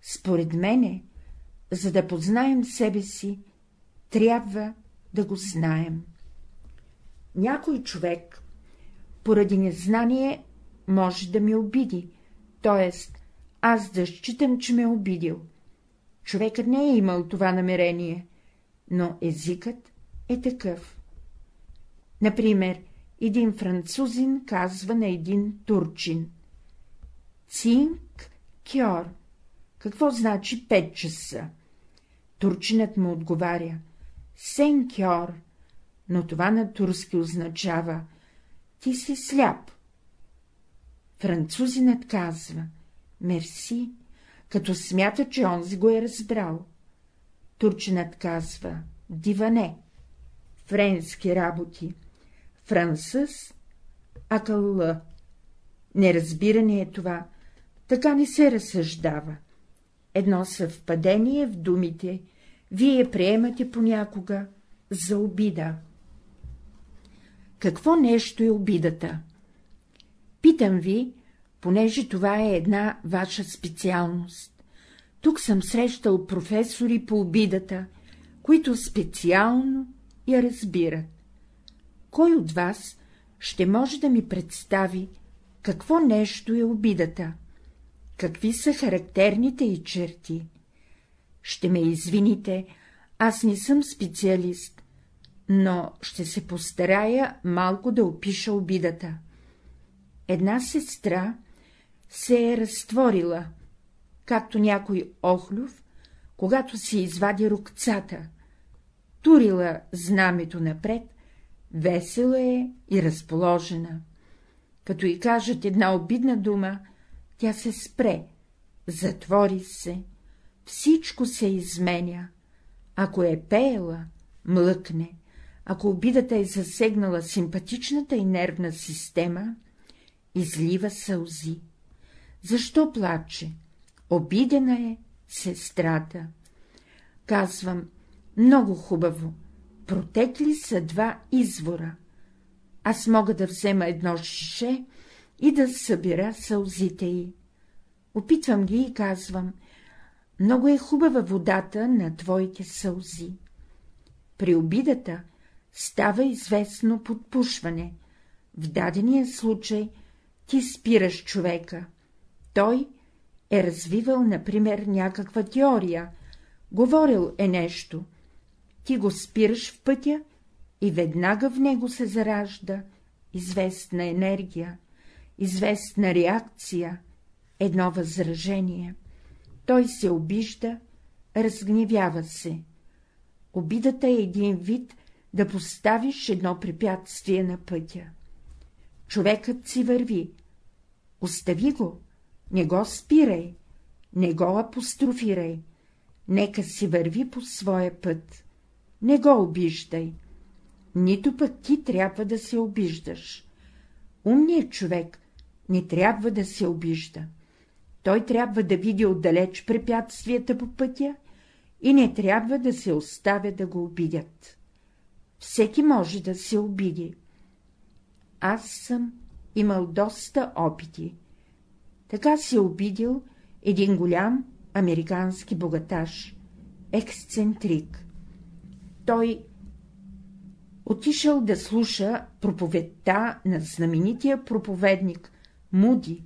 Според мене, за да познаем себе си, трябва да го знаем. Някой човек, поради незнание, може да ме обиди, т.е. аз да считам, че ме е обидил. Човекът не е имал това намерение, но езикът е такъв. Например, един французин казва на един турчин. Цинк кьор. Какво значи пет часа? Турчинът му отговаря. Сен кьор. Но това на турски означава. Ти си сляп. Французинът казва. Мерси, като смята, че онзи го е разбрал. Турчинът казва. Диване. Френски работи Франсъс, акълла. Неразбиране е това, така не се разсъждава. Едно съвпадение в думите, вие приемате понякога за обида. Какво нещо е обидата? Питам ви, понеже това е една ваша специалност. Тук съм срещал професори по обидата, които специално я разбират. Кой от вас ще може да ми представи, какво нещо е обидата? Какви са характерните и черти? Ще ме извините, аз не съм специалист, но ще се постарая малко да опиша обидата. Една сестра се е разтворила, както някой охлюв, когато си извади рукцата, турила знамето напред весела е и разположена. Като й кажат една обидна дума, тя се спре, затвори се, всичко се изменя. Ако е пеела, млъкне, ако обидата е засегнала симпатичната и нервна система, излива сълзи. Защо плаче? Обидена е сестрата. Казвам, много хубаво, протекли са два извора. Аз мога да взема едно шише и да събира сълзите й. Опитвам ги и казвам, много е хубава водата на твоите сълзи. При обидата става известно подпушване. В дадения случай ти спираш човека. Той е развивал, например, някаква теория, говорил е нещо, ти го спираш в пътя и веднага в него се заражда известна енергия, известна реакция, едно възражение. Той се обижда, разгневява се. Обидата е един вид да поставиш едно препятствие на пътя. човекът си върви. Остави го, не го спирай, не го апострофирай, нека си върви по своя път, не го обиждай. Нито пък ти трябва да се обиждаш. Умният човек не трябва да се обижда. Той трябва да види отдалеч препятствията по пътя и не трябва да се оставя да го обидят. Всеки може да се обиди. Аз съм имал доста опити. Така се обидил един голям американски богаташ, ексцентрик. Той отишъл да слуша проповедта на знаменития проповедник Муди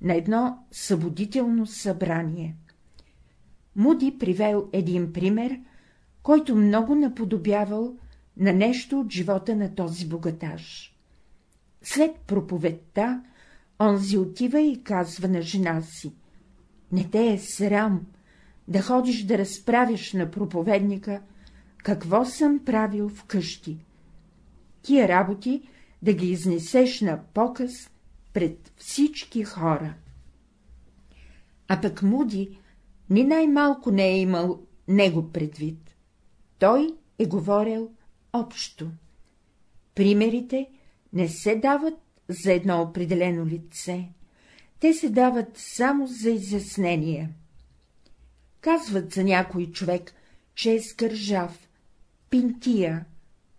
на едно събудително събрание. Муди привел един пример, който много наподобявал на нещо от живота на този богатаж. След проповедта, онзи отива и казва на жена си — не те е срам да ходиш да разправяш на проповедника, какво съм правил вкъщи. Тия работи да ги изнесеш на показ пред всички хора. А пък Муди ни най-малко не е имал него предвид. Той е говорил общо. Примерите не се дават за едно определено лице, те се дават само за изяснение. Казват за някой човек, че е скържав, пинтия,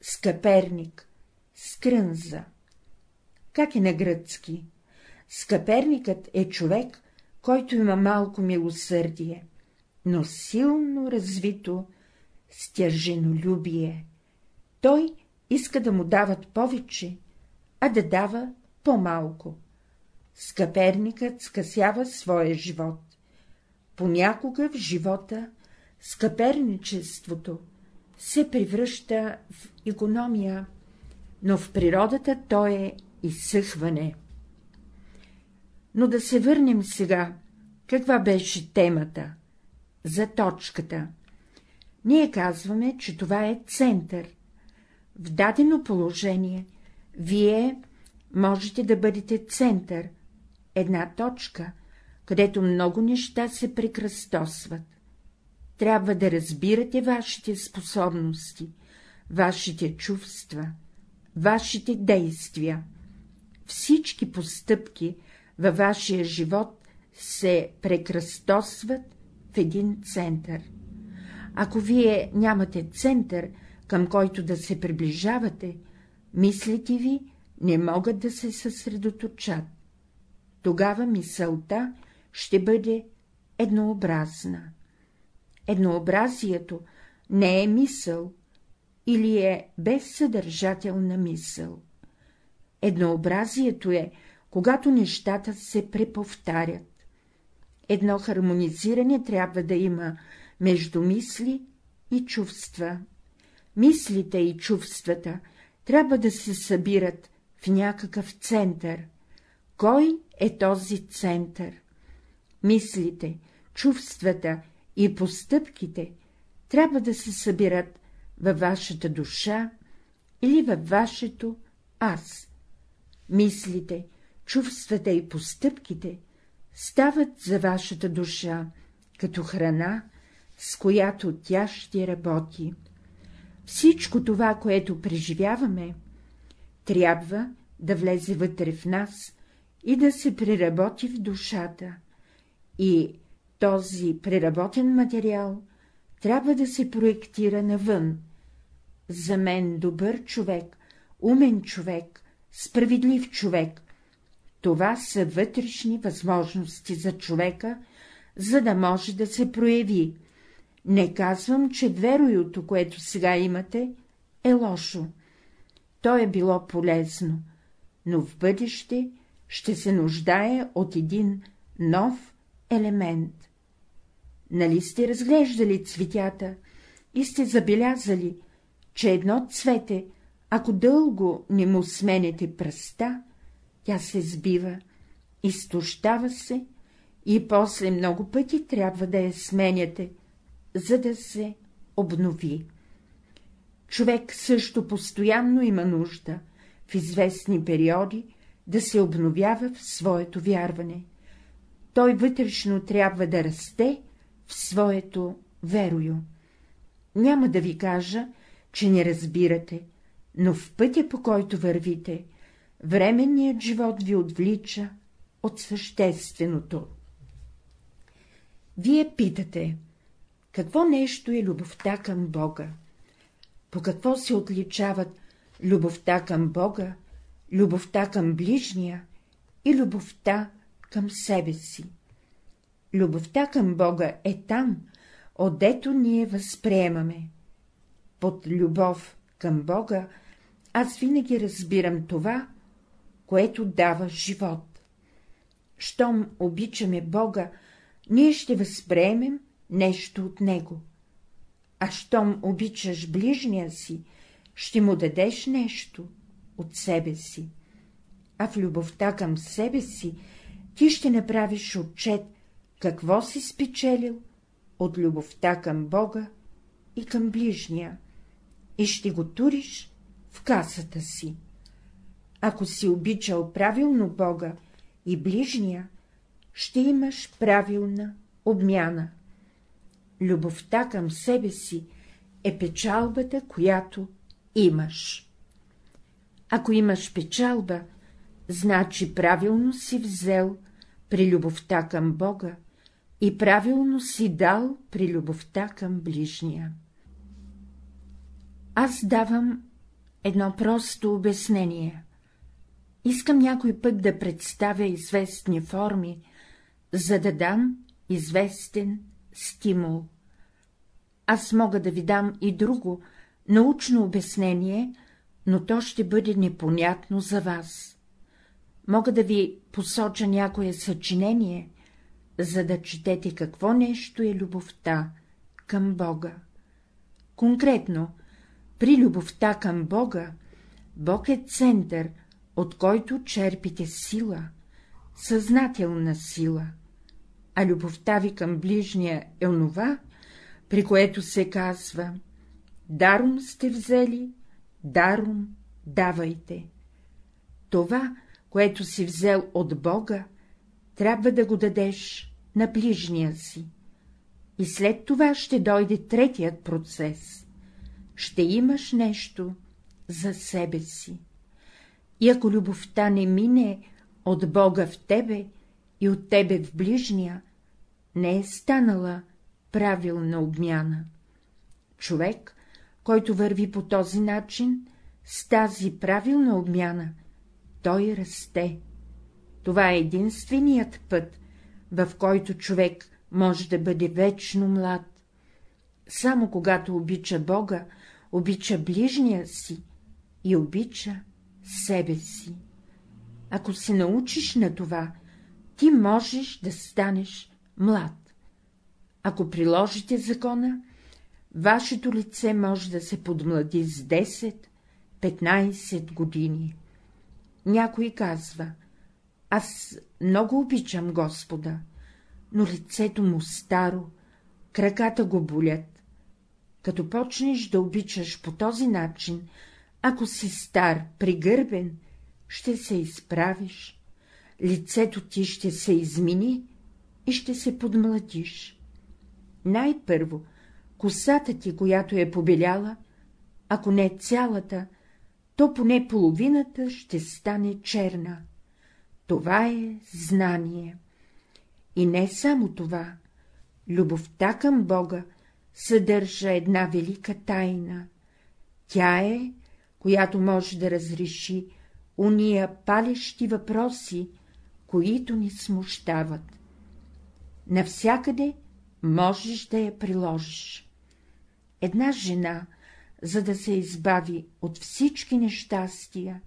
скъперник, скрънза. Как е на гръцки? Скъперникът е човек, който има малко милосърдие, но силно развито стяженолюбие. Той иска да му дават повече, а да дава по-малко. Скъперникът скъсява своя живот. Понякога в живота скъперничеството се превръща в економия, но в природата то е изсъхване. Но да се върнем сега, каква беше темата, за точката. Ние казваме, че това е център. В дадено положение вие можете да бъдете център, една точка, където много неща се прекръстосват. Трябва да разбирате вашите способности, вашите чувства, вашите действия. Всички постъпки във вашия живот се прекръстосват в един център. Ако вие нямате център, към който да се приближавате, мислите ви не могат да се съсредоточат. Тогава мисълта ще бъде еднообразна. Еднообразието не е мисъл или е безсъдържателна мисъл. Еднообразието е, когато нещата се преповтарят. Едно хармонизиране трябва да има между мисли и чувства. Мислите и чувствата трябва да се събират в някакъв център. Кой е този център? Мислите, чувствата и постъпките трябва да се събират във вашата душа или във вашето аз. Мислите, чувствата и постъпките стават за вашата душа като храна, с която тя ще работи. Всичко това, което преживяваме, трябва да влезе вътре в нас и да се преработи в душата, и този преработен материал трябва да се проектира навън. За мен добър човек, умен човек, справедлив човек — това са вътрешни възможности за човека, за да може да се прояви. Не казвам, че вероюто, което сега имате, е лошо. То е било полезно, но в бъдеще ще се нуждае от един нов елемент. Нали сте разглеждали цветята и сте забелязали, че едно цвете, ако дълго не му сменете пръста, тя се сбива, изтощава се и после много пъти трябва да я сменяте, за да се обнови. Човек също постоянно има нужда, в известни периоди, да се обновява в своето вярване. Той вътрешно трябва да расте в своето верою. Няма да ви кажа, че не разбирате, но в пътя, по който вървите, временният живот ви отвлича от същественото. Вие питате, какво нещо е любовта към Бога? По какво се отличават любовта към Бога, любовта към ближния и любовта към себе си? Любовта към Бога е там, отдето ние възприемаме. Под любов към Бога аз винаги разбирам това, което дава живот. Щом обичаме Бога, ние ще възприемем нещо от Него. А щом обичаш ближния си, ще му дадеш нещо от себе си. А в любовта към себе си ти ще направиш отчет, какво си спечелил от любовта към Бога и към ближния, и ще го туриш в касата си. Ако си обичал правилно Бога и ближния, ще имаш правилна обмяна. Любовта към себе си е печалбата, която имаш. Ако имаш печалба, значи правилно си взел при любовта към Бога и правилно си дал при любовта към ближния. Аз давам едно просто обяснение. Искам някой път да представя известни форми, за да дам известен стимул. Аз мога да ви дам и друго, научно обяснение, но то ще бъде непонятно за вас. Мога да ви посоча някое съчинение, за да четете какво нещо е любовта към Бога. Конкретно, при любовта към Бога, Бог е център, от който черпите сила, съзнателна сила, а любовта ви към ближния е онова, при което се казва — даром сте взели, даром давайте. Това, което си взел от Бога, трябва да го дадеш на ближния си. И след това ще дойде третият процес. Ще имаш нещо за себе си. И ако любовта не мине от Бога в тебе и от тебе в ближния, не е станала правилна обмяна. Човек, който върви по този начин, с тази правилна обмяна, той расте. Това е единственият път, в който човек може да бъде вечно млад. Само когато обича Бога, обича ближния си и обича себе си. Ако се научиш на това, ти можеш да станеш млад. Ако приложите закона, вашето лице може да се подмлади с 10-15 години. Някой казва, аз много обичам Господа, но лицето му старо, краката го болят. Като почнеш да обичаш по този начин, ако си стар, пригърбен, ще се изправиш, лицето ти ще се измини и ще се подмладиш. Най-първо, косата ти, която е побеляла, ако не цялата, то поне половината ще стане черна. Това е знание. И не само това. Любовта към Бога съдържа една велика тайна. Тя е, която може да разреши уния палещи въпроси, които ни смущават. Навсякъде можеш да я приложиш. Една жена, за да се избави от всички нещастия,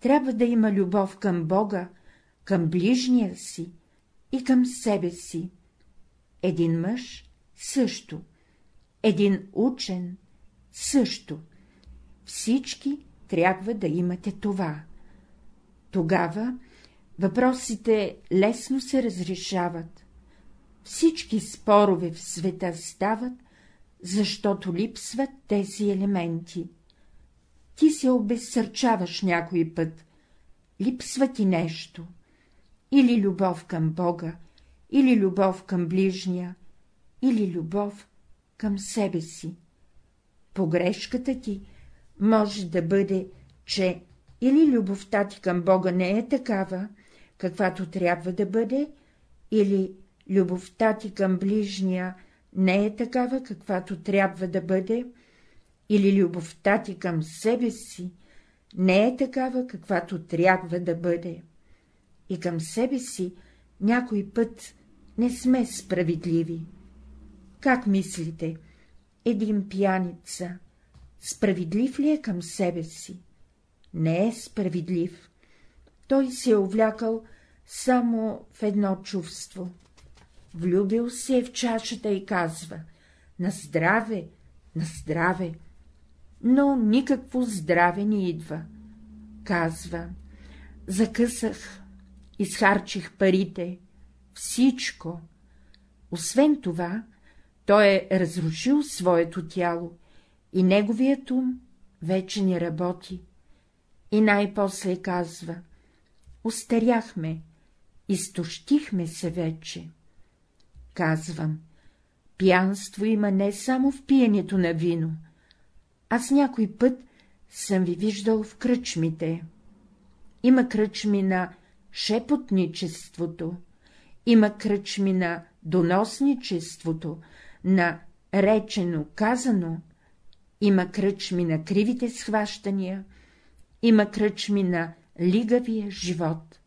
трябва да има любов към Бога, към ближния си и към себе си. Един мъж също, един учен също. Всички трябва да имате това. Тогава въпросите лесно се разрешават. Всички спорове в света стават, защото липсват тези елементи. Ти се обезсърчаваш някой път, липсва ти нещо, или любов към Бога, или любов към ближния, или любов към себе си. Погрешката ти може да бъде, че или любовта ти към Бога не е такава, каквато трябва да бъде, или любовта ти към ближния не е такава, каквато трябва да бъде, или любовта ти към себе си не е такава, каквато трябва да бъде. И към себе си някой път не сме справедливи. Как мислите, един пияница справедлив ли е към себе си? Не е справедлив. Той се е увлякал само в едно чувство. Влюбил се е в чашата и казва — на здраве, на здраве, но никакво здраве не идва. Казва — закъсах, изхарчих парите, всичко. Освен това, той е разрушил своето тяло и неговият ум вече не работи. И най-после казва — устаряхме, изтощихме се вече. Казвам, пянство има не само в пиенето на вино, аз някой път съм ви виждал в кръчмите. Има кръчми на шепотничеството, има кръчми на доносничеството, на речено казано, има кръчми на кривите схващания, има кръчми на лигавия живот.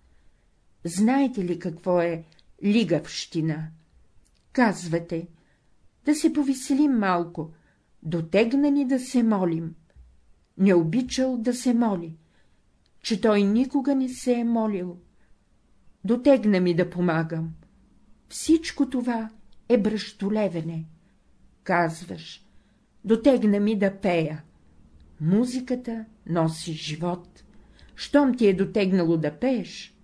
Знаете ли какво е лигавщина? Казвате, да се повеселим малко, дотегна ни да се молим. Не обичал да се моли, че той никога не се е молил. Дотегна ми да помагам. Всичко това е бръщолевене. Казваш, дотегна ми да пея. Музиката носи живот. Щом ти е дотегнало да пееш,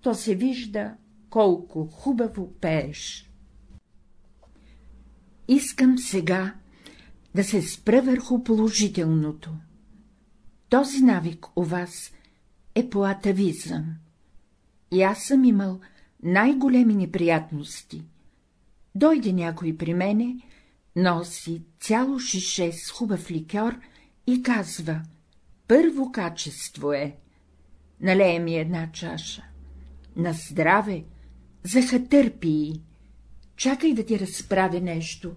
то се вижда колко хубаво пееш. Искам сега да се спра върху положителното. Този навик у вас е по атавизъм. И аз съм имал най-големи неприятности. Дойде някой при мене, носи цяло шише с хубав ликьор и казва — първо качество е. Налея ми една чаша. На здраве, захатърпи Чакай да ти разправя нещо.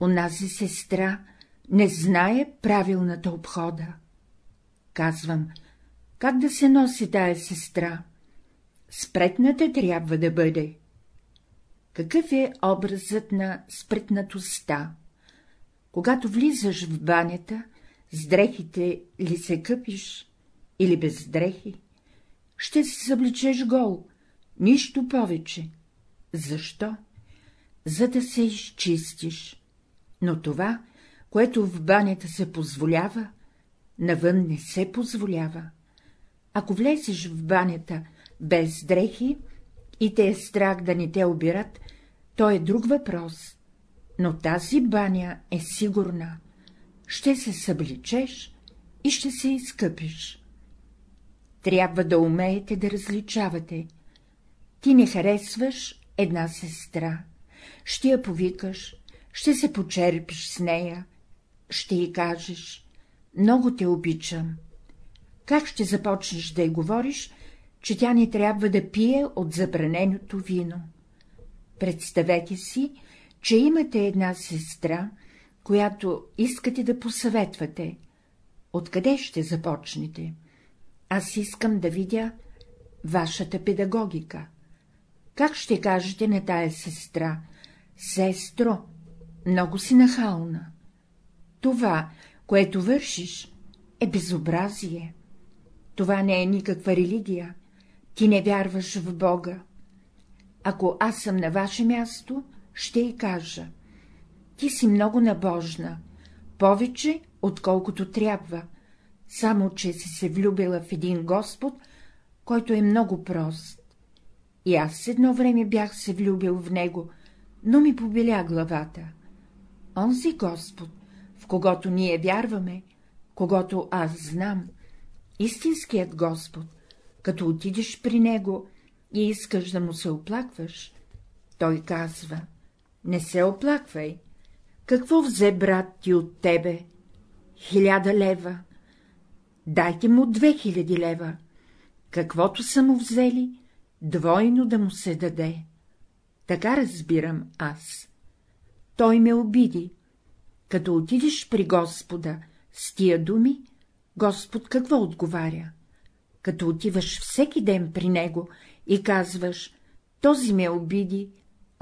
Онази сестра не знае правилната обхода. Казвам, как да се носи тая сестра? Спретната трябва да бъде. Какъв е образът на спретнатостта? Когато влизаш в банята, с дрехите ли се къпиш или без дрехи? Ще се събличеш гол, нищо повече. Защо? За да се изчистиш. Но това, което в банята се позволява, навън не се позволява. Ако влезеш в банята без дрехи и те е страх да не те обират, то е друг въпрос, но тази баня е сигурна. Ще се събличеш и ще се изкъпиш. Трябва да умеете да различавате. Ти не харесваш една сестра. Ще я повикаш, ще се почерпиш с нея, ще й кажеш — много те обичам. Как ще започнеш да й говориш, че тя не трябва да пие от забраненото вино? Представете си, че имате една сестра, която искате да посъветвате. Откъде ще започнете? Аз искам да видя вашата педагогика. Как ще кажете на тая сестра? Сестро, много си нахална. Това, което вършиш, е безобразие. Това не е никаква религия. Ти не вярваш в Бога. Ако аз съм на ваше място, ще й кажа. Ти си много набожна, повече, отколкото трябва, само че си се влюбила в един Господ, който е много прост. И аз едно време бях се влюбил в него, но ми побеля главата. Онзи Господ, в когото ние вярваме, когато аз знам, истинският Господ, като отидеш при него и искаш да му се оплакваш, той казва — не се оплаквай. Какво взе брат ти от тебе? Хиляда лева. Дайте му две хиляди лева. Каквото са му взели, двойно да му се даде. Така разбирам аз. Той ме обиди. Като отидеш при Господа с тия думи, Господ какво отговаря? Като отиваш всеки ден при него и казваш, този ме обиди,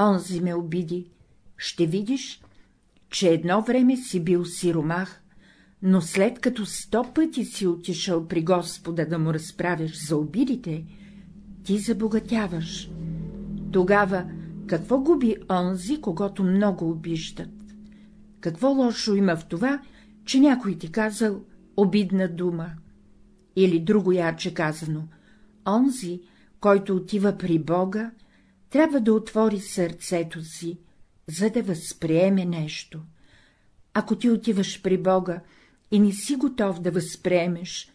онзи ме обиди, ще видиш, че едно време си бил сиромах, но след като сто пъти си отишъл при Господа да му разправяш за обидите, ти забогатяваш. Тогава какво губи онзи, когато много обиждат? Какво лошо има в това, че някой ти казал обидна дума? Или друго яче казано, онзи, който отива при Бога, трябва да отвори сърцето си, за да възприеме нещо. Ако ти отиваш при Бога и не си готов да възприемеш,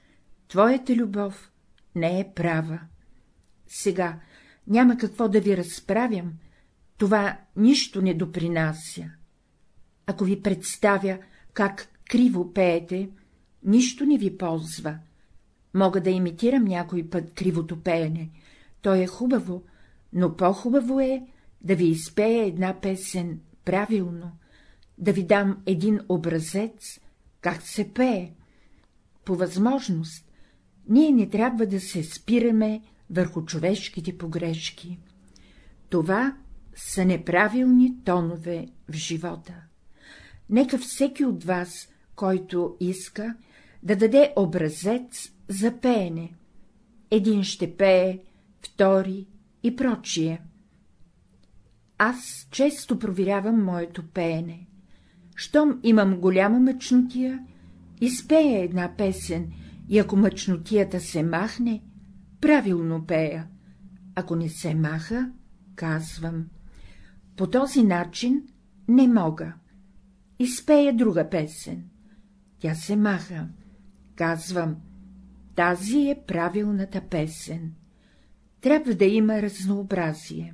твоята любов не е права. Сега няма какво да ви разправям, това нищо не допринася. Ако ви представя, как криво пеете, нищо не ви ползва. Мога да имитирам някой път кривото пеене, то е хубаво, но по-хубаво е да ви изпея една песен правилно, да ви дам един образец, как се пее. По възможност, ние не трябва да се спираме върху човешките погрешки. Това са неправилни тонове в живота. Нека всеки от вас, който иска, да даде образец за пеене. Един ще пее, втори и прочие. Аз често проверявам моето пеене. Щом имам голяма мъчнотия, изпея една песен и ако мъчнотията се махне, правилно пея. Ако не се маха, казвам. По този начин не мога. Изпея друга песен. Тя се маха. Казвам, тази е правилната песен. Трябва да има разнообразие.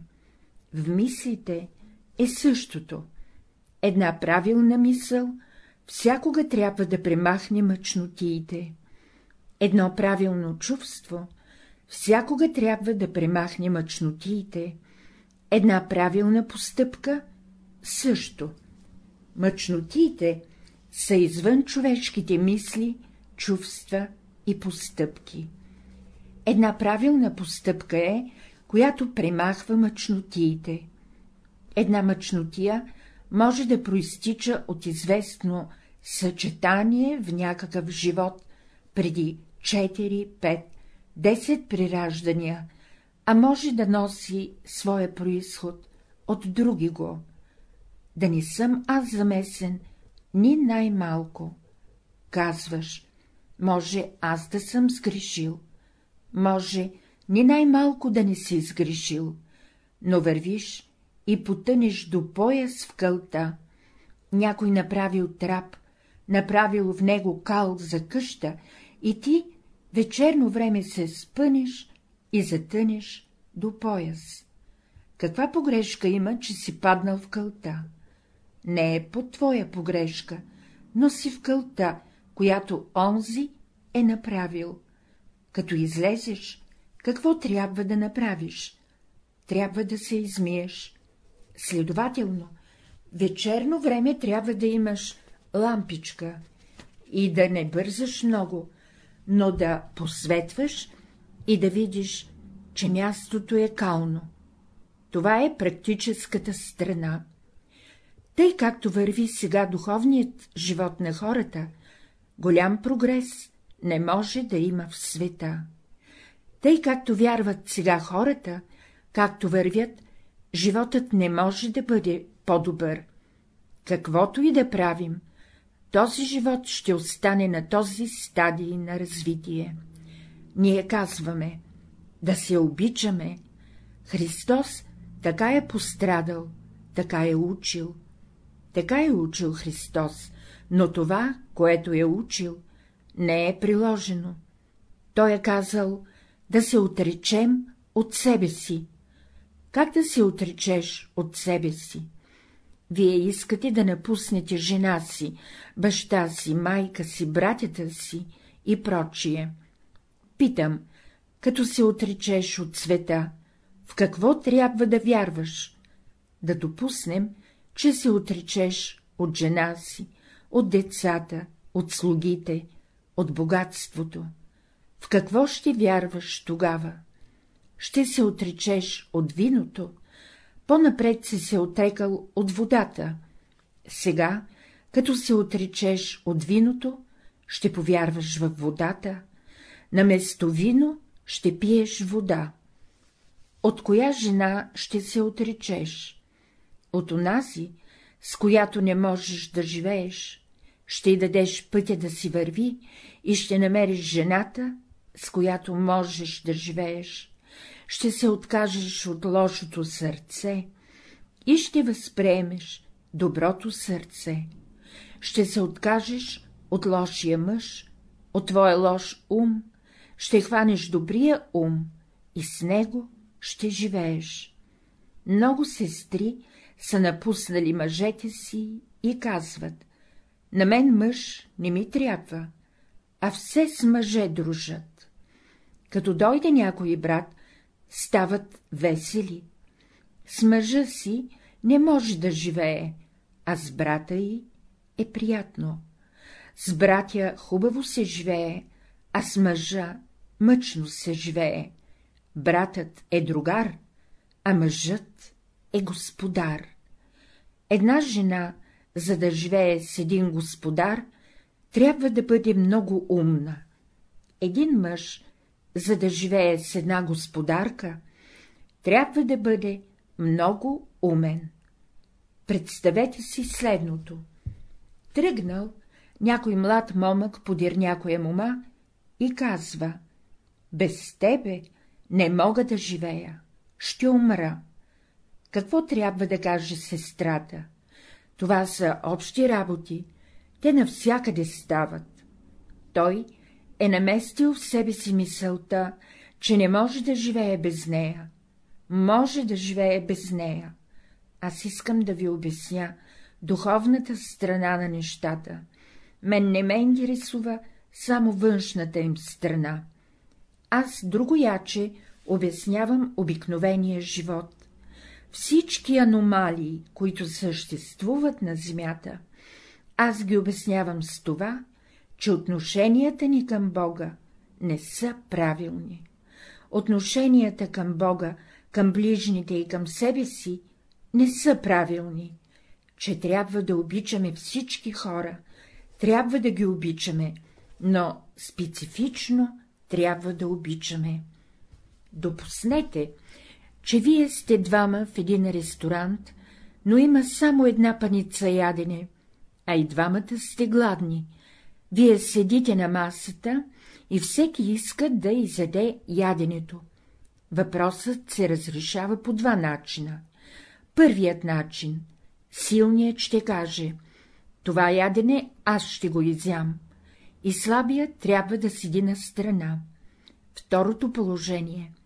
В мислите е същото. Една правилна мисъл всякога трябва да премахне мъчнотиите. Едно правилно чувство всякога трябва да премахне мъчнотиите. Една правилна постъпка също. Мъчнотиите са извън човешките мисли, чувства и постъпки. Една правилна постъпка е, която премахва мъчнотиите. Една мъчнотия може да проистича от известно съчетание в някакъв живот преди 4, 5, 10 прираждания, а може да носи своя происход от други го. Да не съм аз замесен, ни най-малко. Казваш, може аз да съм сгрешил, може ни най-малко да не си сгрешил, но вървиш и потънеш до пояс в кълта, някой направил трап, направил в него кал за къща и ти вечерно време се спънеш и затънеш до пояс. Каква погрешка има, че си паднал в кълта? Не е по твоя погрешка, но си в кълта, която онзи е направил. Като излезеш, какво трябва да направиш? Трябва да се измиеш. Следователно, вечерно време трябва да имаш лампичка и да не бързаш много, но да посветваш и да видиш, че мястото е кално. Това е практическата страна. Тъй както върви сега духовният живот на хората, голям прогрес не може да има в света. Тъй както вярват сега хората, както вървят, животът не може да бъде по-добър. Каквото и да правим, този живот ще остане на този стадий на развитие. Ние казваме да се обичаме. Христос така е пострадал, така е учил. Така е учил Христос, но това, което е учил, не е приложено. Той е казал да се отречем от себе си. Как да се отречеш от себе си? Вие искате да напуснете жена си, баща си, майка си, братята си и прочие. Питам, като се отречеш от света, в какво трябва да вярваш? Да допуснем, че се отречеш от жена си, от децата, от слугите, от богатството. В какво ще вярваш тогава? Ще се отречеш от виното, по-напред си се отрекал от водата. Сега, като се отречеш от виното, ще повярваш в водата, наместо вино ще пиеш вода. От коя жена ще се отречеш? От онази, с която не можеш да живееш, ще й дадеш пътя да си върви и ще намериш жената, с която можеш да живееш. Ще се откажеш от лошото сърце и ще възприемеш доброто сърце. Ще се откажеш от лошия мъж, от твоя лош ум, ще хванеш добрия ум и с него ще живееш. Много сестри са напуснали мъжете си и казват — на мен мъж не ми трябва, а все с мъже дружат. Като дойде някой брат, стават весели. С мъжа си не може да живее, а с брата й е приятно. С братя хубаво се живее, а с мъжа мъчно се живее. Братът е другар, а мъжът е господар. Една жена, за да живее с един господар, трябва да бъде много умна. Един мъж, за да живее с една господарка, трябва да бъде много умен. Представете си следното. Тръгнал някой млад момък подир някоя мома и казва — без тебе не мога да живея, ще умра. Какво трябва да каже сестрата? Това са общи работи, те навсякъде стават. Той е наместил в себе си мисълта, че не може да живее без нея. Може да живее без нея. Аз искам да ви обясня духовната страна на нещата. Мен не ме интересува само външната им страна. Аз другояче обяснявам обикновения живот. Всички аномалии, които съществуват на Земята, аз ги обяснявам с това, че отношенията ни към Бога не са правилни. Отношенията към Бога, към ближните и към себе си не са правилни, че трябва да обичаме всички хора, трябва да ги обичаме, но специфично трябва да обичаме. Допуснете, че вие сте двама в един ресторант, но има само една паница ядене, а и двамата сте гладни. Вие седите на масата и всеки иска да изяде яденето. Въпросът се разрешава по два начина. Първият начин — силният ще каже — това ядене аз ще го изям, и слабият трябва да седи на страна. Второто положение —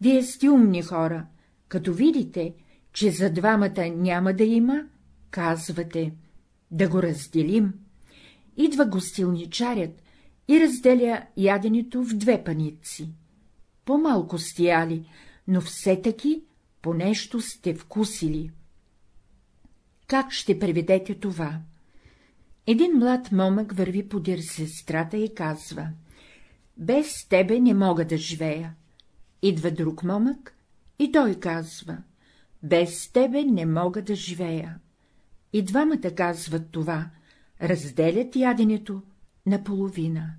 вие сте умни хора, като видите, че за двамата няма да има, казвате — да го разделим. Идва гостилничарят и разделя яденето в две паници. По-малко сте яли, но все таки по нещо сте вкусили. Как ще преведете това? Един млад момък върви подир сестрата и казва — без тебе не мога да живея. Идва друг момък и той казва — без тебе не мога да живея. И двамата казват това, разделят яденето наполовина.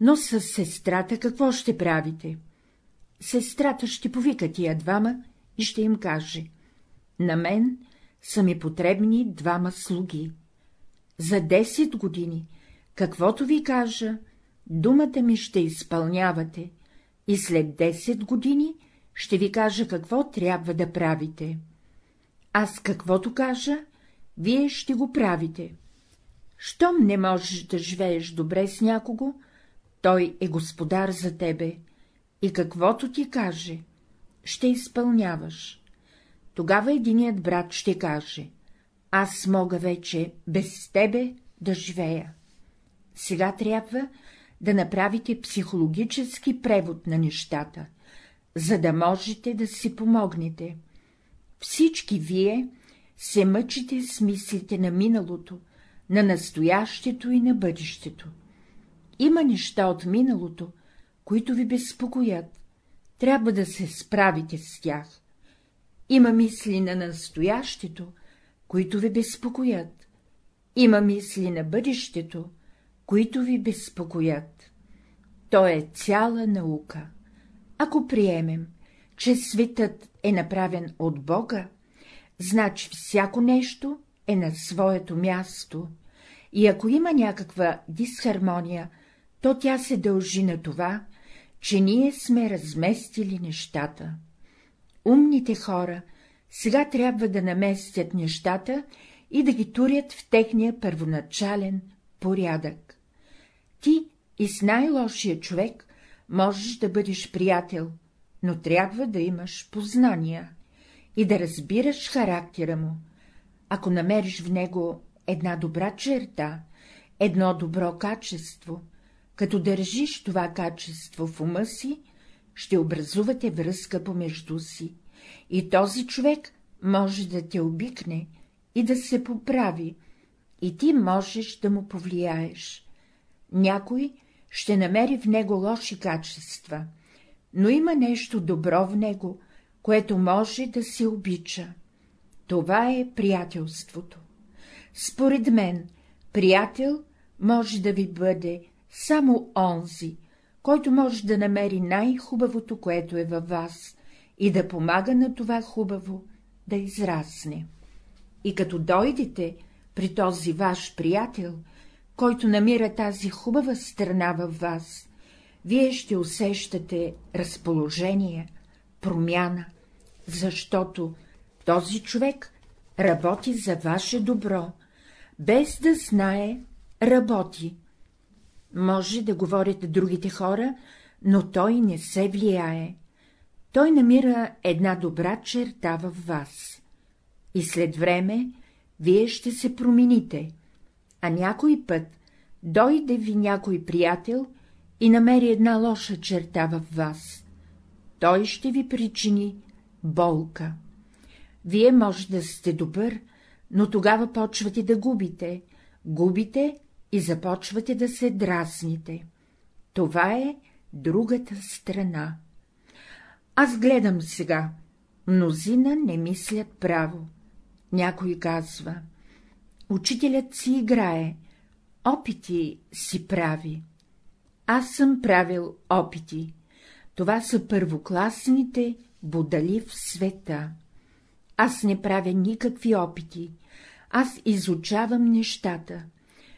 Но с сестрата какво ще правите? Сестрата ще повика тия двама и ще им каже — на мен са ми потребни двама слуги. За 10 години, каквото ви кажа, думата ми ще изпълнявате и след 10 години ще ви кажа какво трябва да правите. Аз каквото кажа, вие ще го правите. Щом не можеш да живееш добре с някого, той е господар за тебе. и каквото ти каже, ще изпълняваш. Тогава единият брат ще каже — аз мога вече без тебе да живея. Сега трябва да направите психологически превод на нещата, за да можете да си помогнете. Всички вие се мъчите с мислите на миналото, на настоящето и на бъдещето. Има неща от миналото, които ви безпокоят. Трябва да се справите с тях. Има мисли на настоящето, които ви безпокоят. Има мисли на бъдещето, които ви безпокоят. То е цяла наука. Ако приемем, че светът е направен от Бога, значи всяко нещо е на своето място, и ако има някаква дисхармония, то тя се дължи на това, че ние сме разместили нещата. Умните хора сега трябва да наместят нещата и да ги турят в техния първоначален порядък. Ти и с най-лошия човек можеш да бъдеш приятел, но трябва да имаш познания и да разбираш характера му. Ако намериш в него една добра черта, едно добро качество, като държиш това качество в ума си, ще образувате връзка помежду си, и този човек може да те обикне и да се поправи, и ти можеш да му повлияеш. Някой ще намери в него лоши качества, но има нещо добро в него, което може да се обича. Това е приятелството. Според мен, приятел може да ви бъде само онзи, който може да намери най-хубавото, което е във вас, и да помага на това хубаво да израсне. И като дойдете при този ваш приятел, който намира тази хубава страна във вас, вие ще усещате разположение, промяна, защото този човек работи за ваше добро, без да знае, работи. Може да говорят другите хора, но той не се влияе. Той намира една добра черта във вас. И след време вие ще се промените, а някой път дойде ви някой приятел и намери една лоша черта във вас. Той ще ви причини болка. Вие може да сте добър, но тогава почвате да губите, губите и започвате да се дразните. Това е другата страна. Аз гледам сега. Мнозина не мислят право. Някой казва. Учителят си играе, опити си прави. Аз съм правил опити. Това са първокласните будали в света. Аз не правя никакви опити, аз изучавам нещата,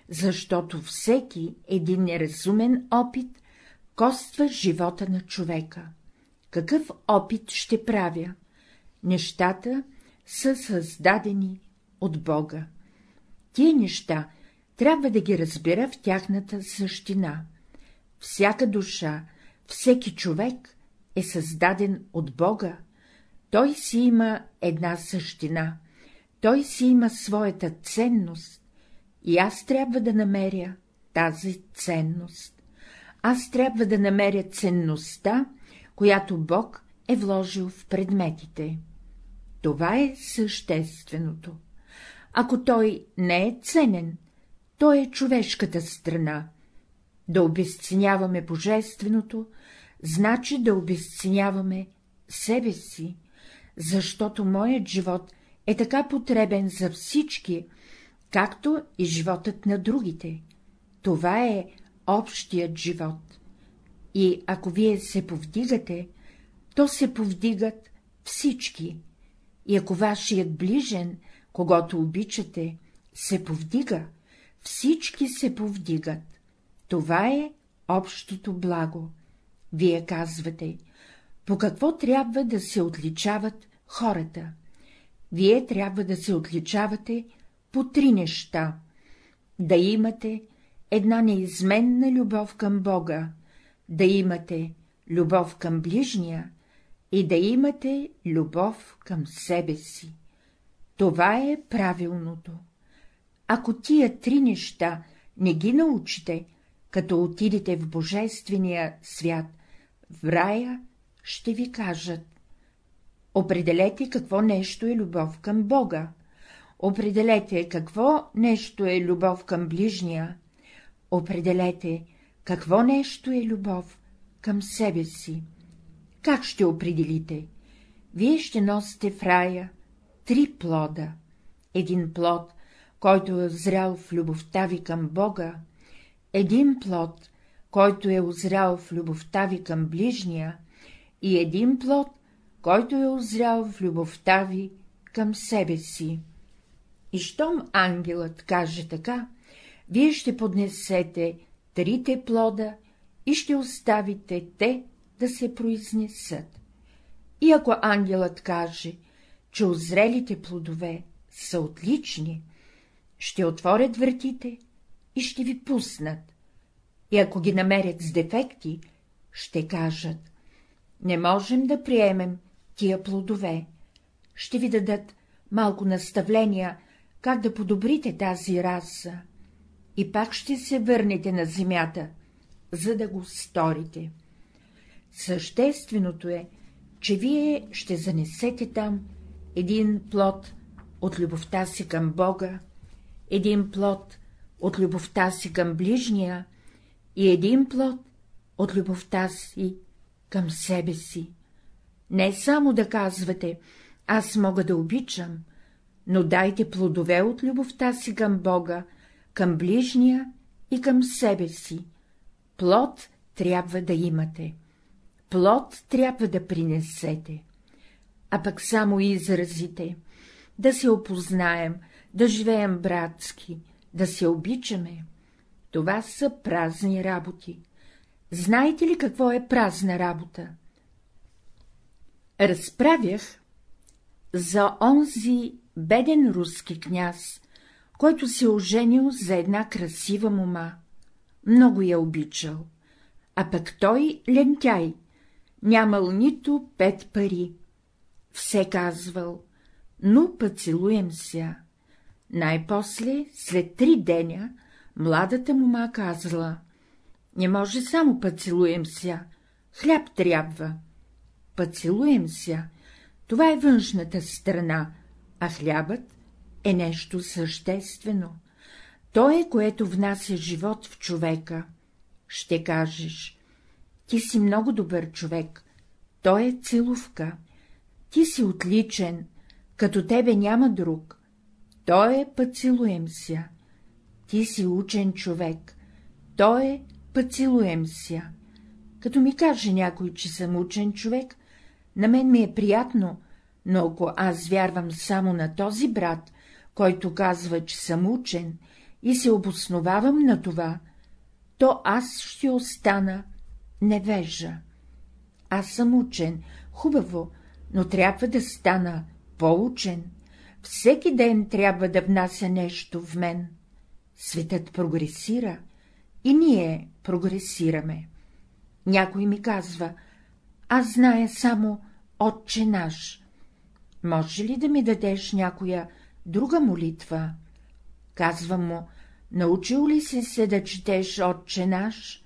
защото всеки един неразумен опит коства живота на човека. Какъв опит ще правя? Нещата са създадени от Бога. Тие неща трябва да ги разбира в тяхната същина. Всяка душа, всеки човек е създаден от Бога, той си има една същина, той си има своята ценност, и аз трябва да намеря тази ценност. Аз трябва да намеря ценността, която Бог е вложил в предметите. Това е същественото. Ако той не е ценен, то е човешката страна. Да обесценяваме божественото, значи да обесценяваме себе си, защото моят живот е така потребен за всички, както и животът на другите. Това е общият живот. И ако вие се повдигате, то се повдигат всички. И ако вашият ближен, когато обичате, се повдига, всички се повдигат. Това е общото благо. Вие казвате, по какво трябва да се отличават хората? Вие трябва да се отличавате по три неща — да имате една неизменна любов към Бога, да имате любов към ближния и да имате любов към себе си. Това е правилното. Ако тия три неща не ги научите, като отидете в Божествения свят, в рая, ще ви кажат. Определете какво нещо е любов към Бога. Определете какво нещо е любов към ближния. Определете какво нещо е любов към себе си. Как ще определите? Вие ще носите в рая три плода. Един плод, който е озрял в любовта ви към Бога, един плод, който е озрял в любовта ви към ближния, и един плод, който е озрял в любовта ви към себе си. И щом ангелът каже така, вие ще поднесете трите плода и ще оставите те да се произнесат. И ако ангелът каже, че озрелите плодове са отлични, ще отворят вратите и ще ви пуснат. И ако ги намерят с дефекти, ще кажат — не можем да приемем тия плодове. Ще ви дадат малко наставления, как да подобрите тази раса. И пак ще се върнете на земята, за да го сторите. Същественото е, че вие ще занесете там един плод от любовта си към Бога, един плод от любовта си към ближния и един плод от любовта си към себе си. Не само да казвате, аз мога да обичам, но дайте плодове от любовта си към Бога, към ближния и към себе си. Плод трябва да имате. Плод трябва да принесете. А пък само изразите, да се опознаем, да живеем братски, да се обичаме. Това са празни работи. Знаете ли какво е празна работа? Разправях за онзи беден руски княз, който се оженил за една красива мома. Много я обичал, а пък той лентяй, нямал нито пет пари. Все казвал, но поцелуем ся. Най-после, след три деня, младата мума казала — не може само поцелуем ся, хляб трябва. Поцелуем ся, това е външната страна, а хлябът е нещо съществено. То е, което внася живот в човека. Ще кажеш, ти си много добър човек, той е целувка, ти си отличен, като тебе няма друг, той е поцелуем ся. Ти си учен човек, той е поцелуем ся. Като ми каже някой, че съм учен човек, на мен ми е приятно, но ако аз вярвам само на този брат, който казва, че съм учен, и се обосновавам на това, то аз ще остана невежа. Аз съм учен, хубаво, но трябва да стана по-учен. Всеки ден трябва да внася нещо в мен. Светът прогресира и ние прогресираме. Някой ми казва, аз зная само Отче наш. Може ли да ми дадеш някоя друга молитва? Казвам му, научил ли си се да четеш Отче наш?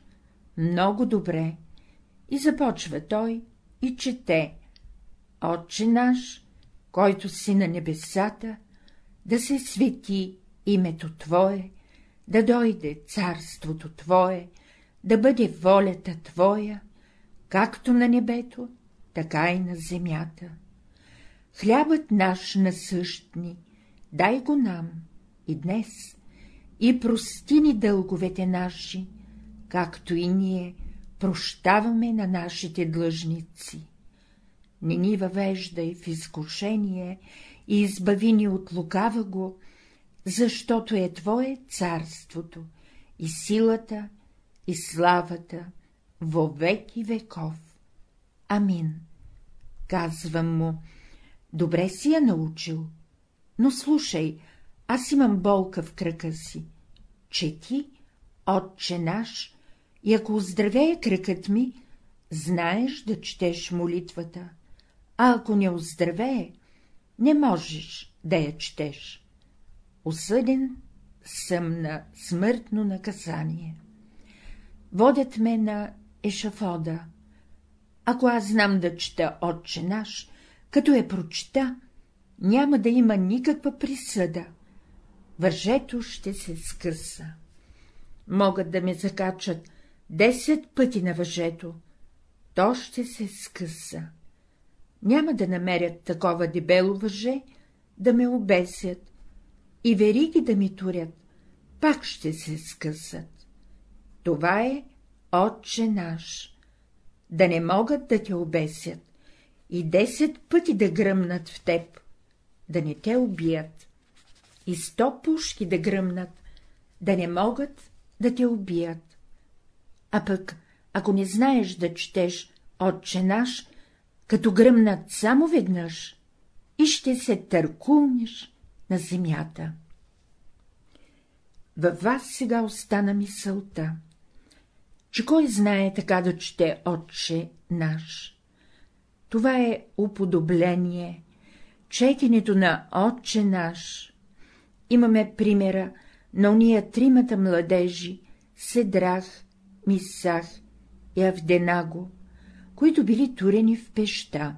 Много добре. И започва той и чете. Отче наш, който си на небесата, да се свети името Твое, да дойде царството Твое, да бъде волята Твоя, както на небето, така и на земята. Хлябът наш насъщни, дай го нам и днес, и прости ни дълговете наши, както и ние прощаваме на нашите длъжници. Не ни въвеждай в изкушение и избави ни от лукава го, защото е Твое царството и силата и славата во веки веков. Амин. Казвам му, добре си я научил, но слушай, аз имам болка в кръка си. Чети, отче наш, и ако оздравее кръкът ми, знаеш да четеш молитвата, а ако не оздравее, не можеш да я четеш. Осъден съм на смъртно наказание. Водят ме на ешафода. Ако аз знам да чета Отче наш, като я прочита, няма да има никаква присъда. Въжето ще се скъса. Могат да ме закачат десет пъти на въжето, то ще се скъса. Няма да намерят такова дебело въже, да ме обесят и вериги да ми турят, пак ще се скъсат. Това е Отче наш. Да не могат да те обесят и десет пъти да гръмнат в теб, да не те убият, и сто пушки да гръмнат, да не могат да те убият. А пък, ако не знаеш да четеш Отче наш, като гръмнат само веднъж, и ще се търкулнеш на земята. Във вас сега остана мисълта, че кой знае така да чете Отче наш. Това е уподобление, четенето на Отче наш. Имаме примера на уния тримата младежи, Седрах, Мисах и Авденаго, които били турени в пеща.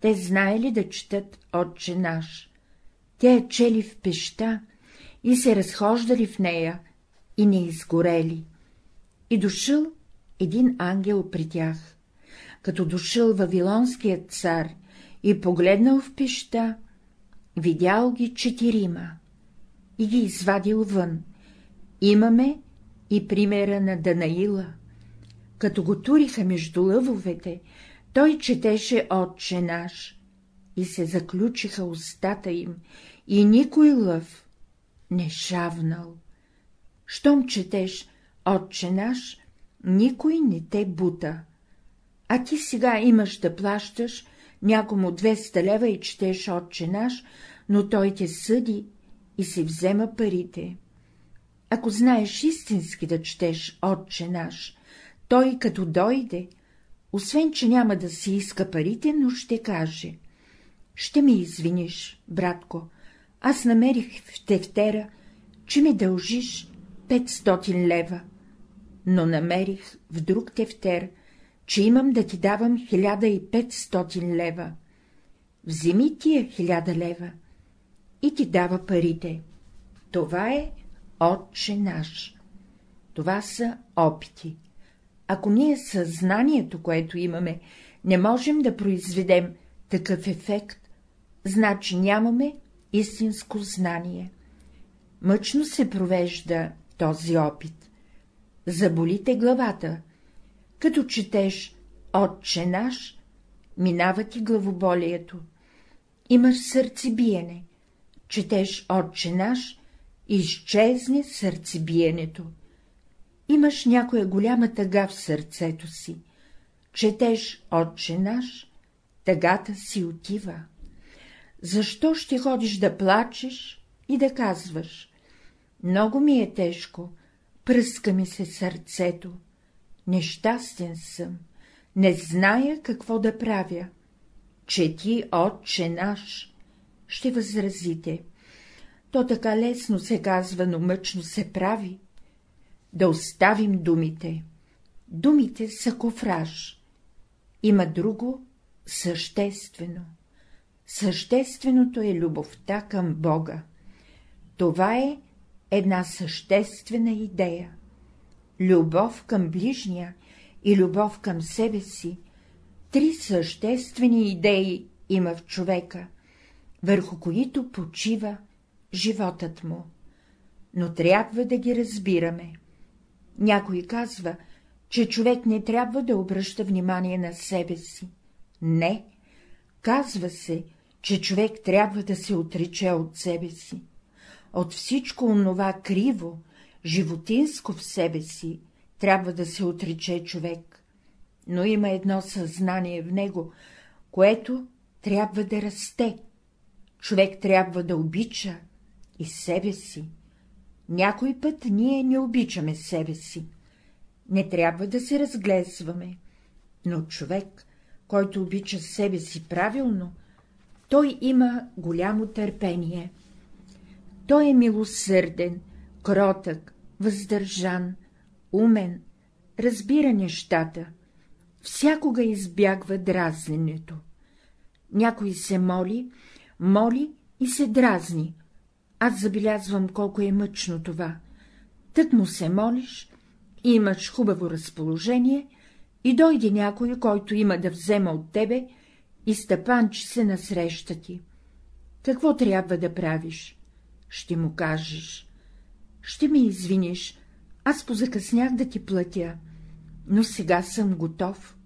Те знаели да четат Отче наш. Те я чели в пеща и се разхождали в нея и не изгорели. И дошъл един ангел при тях. Като дошъл Вавилонският цар и погледнал в пеща, видял ги четирима и ги извадил вън. Имаме и примера на Данаила. Като го туриха между лъвовете, той четеше Отче наш и се заключиха устата им, и никой лъв не шавнал. Щом четеш Отче наш, никой не те бута. А ти сега имаш да плащаш някому 200 лева и четеш Отче наш, но той те съди и си взема парите. Ако знаеш истински да четеш Отче наш, той като дойде, освен че няма да си иска парите, но ще каже — ще ми извиниш, братко, аз намерих в тефтера, че ми дължиш 500 лева, но намерих в друг тефтер, че имам да ти давам 1500 лева. Вземи тия 1000 лева и ти дава парите. Това е Отче наш. Това са опити. Ако ние съзнанието, което имаме, не можем да произведем такъв ефект, значи нямаме истинско знание. Мъчно се провежда този опит. Заболите главата. Като четеш Отче наш, минава ти главоболието. Имаш сърцебиене. Четеш Отче наш, изчезне сърцебиенето. Имаш някоя голяма тъга в сърцето си. Четеш Отче наш, тъгата си отива. Защо ще ходиш да плачеш и да казваш? Много ми е тежко, пръска ми се сърцето, нещастен съм, не зная какво да правя. Чети, Отче наш, ще възразите. То така лесно се казва, но мъчно се прави. Да оставим думите. Думите са кофраж. Има друго съществено. Същественото е любовта към Бога. Това е една съществена идея. Любов към ближния и любов към себе си — три съществени идеи има в човека, върху които почива животът му. Но трябва да ги разбираме. Някой казва, че човек не трябва да обръща внимание на себе си. Не, казва се, че човек трябва да се отрече от себе си. От всичко онова криво, животинско в себе си, трябва да се отрече човек. Но има едно съзнание в него, което трябва да расте. Човек трябва да обича и себе си. Някой път ние не обичаме себе си. Не трябва да се разглезваме. но човек, който обича себе си правилно, той има голямо търпение. Той е милосърден, кротък, въздържан, умен, разбира нещата, всякога избягва дразненето. Някой се моли, моли и се дразни. Аз забелязвам колко е мъчно това. Тък му се молиш, имаш хубаво разположение и дойде някой, който има да взема от тебе и стъпанчи се насреща ти. Какво трябва да правиш? Ще му кажеш. Ще ми извиниш, аз позакъснях да ти платя, но сега съм готов.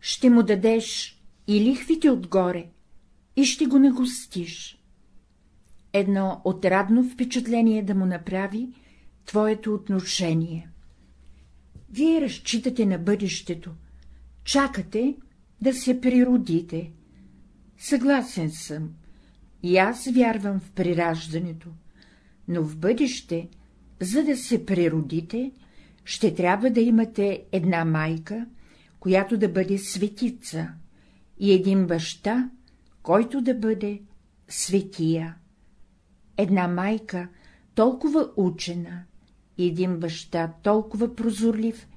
Ще му дадеш и лихвите отгоре, и ще го нагостиш. Едно отрадно впечатление да му направи твоето отношение. Вие разчитате на бъдещето, чакате да се природите. Съгласен съм, и аз вярвам в прираждането, но в бъдеще, за да се природите, ще трябва да имате една майка, която да бъде светица, и един баща, който да бъде светия. Една майка толкова учена един баща толкова прозорлив,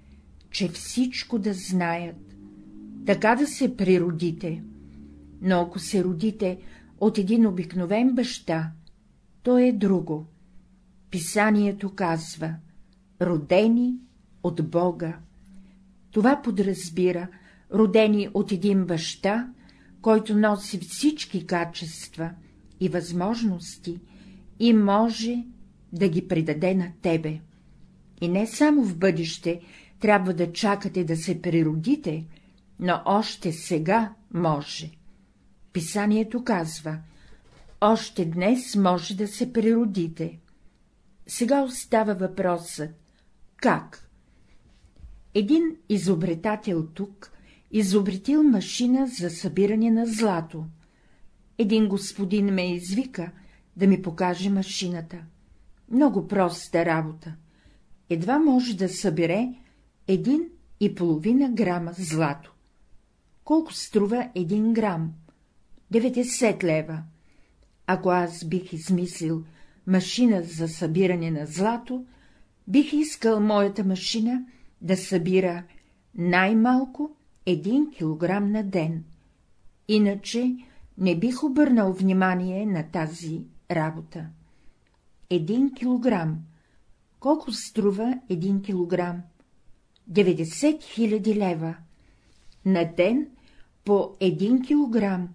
че всичко да знаят, така да се природите. Но ако се родите от един обикновен баща, то е друго. Писанието казва — родени от Бога. Това подразбира родени от един баща, който носи всички качества и възможности и може да ги предаде на тебе. И не само в бъдеще трябва да чакате да се природите, но още сега може. Писанието казва, още днес може да се природите. Сега остава въпросът — как? Един изобретател тук изобретил машина за събиране на злато. Един господин ме извика да ми покаже машината. Много проста работа. Едва може да събере един и половина грама злато. Колко струва един грам? 90 лева. Ако аз бих измислил машина за събиране на злато, бих искал моята машина да събира най-малко един килограм на ден. Иначе не бих обърнал внимание на тази работа. Един килограм. Колко струва един килограм? 90 хиляди лева. На ден по един килограм.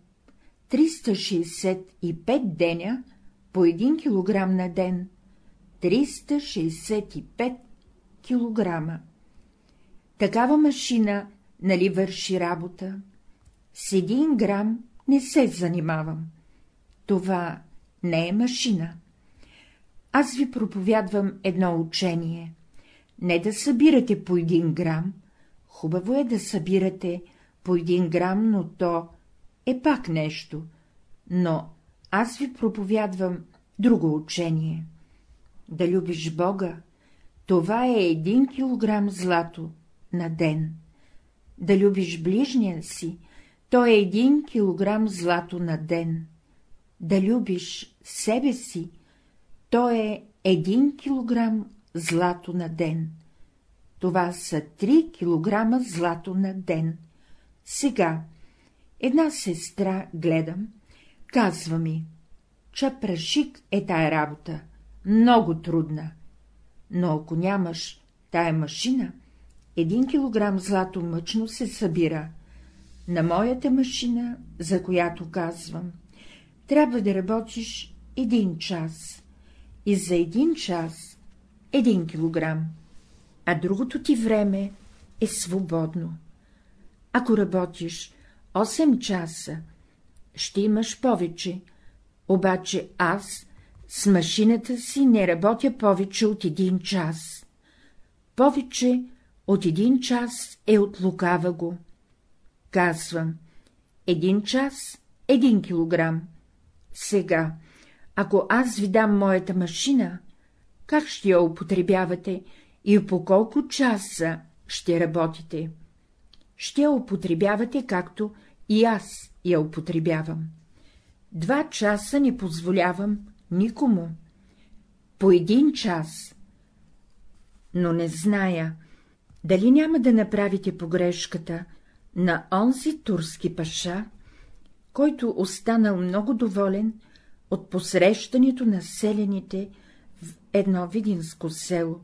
365 деня по 1 килограм на ден. 365 килограма. Такава машина нали върши работа? С един грам не се занимавам. Това не е машина. Аз ви проповядвам едно учение. Не да събирате по един грам, хубаво е да събирате по един грам, но то е пак нещо. Но аз ви проповядвам друго учение. Да любиш Бога, това е един килограм злато на ден да любиш ближния си, то е един килограм злато на ден. Да любиш себе си, то е един килограм злато на ден. Това са три килограма злато на ден. Сега, една сестра гледам, казва ми, чапрашик е тая работа, много трудна, но ако нямаш тая машина, един килограм злато мъчно се събира. На моята машина, за която казвам, трябва да работиш един час. И за един час един килограм, а другото ти време е свободно. Ако работиш 8 часа, ще имаш повече, обаче аз с машината си не работя повече от един час. Повече от един час е от лукава го. Казвам, един час, един килограм. Сега, ако аз ви дам моята машина, как ще я употребявате и по колко часа ще работите? ще я употребявате, както и аз я употребявам. Два часа не позволявам никому. По един час. Но не зная, дали няма да направите погрешката на онзи турски паша, който останал много доволен от посрещането на селените в едно видинско село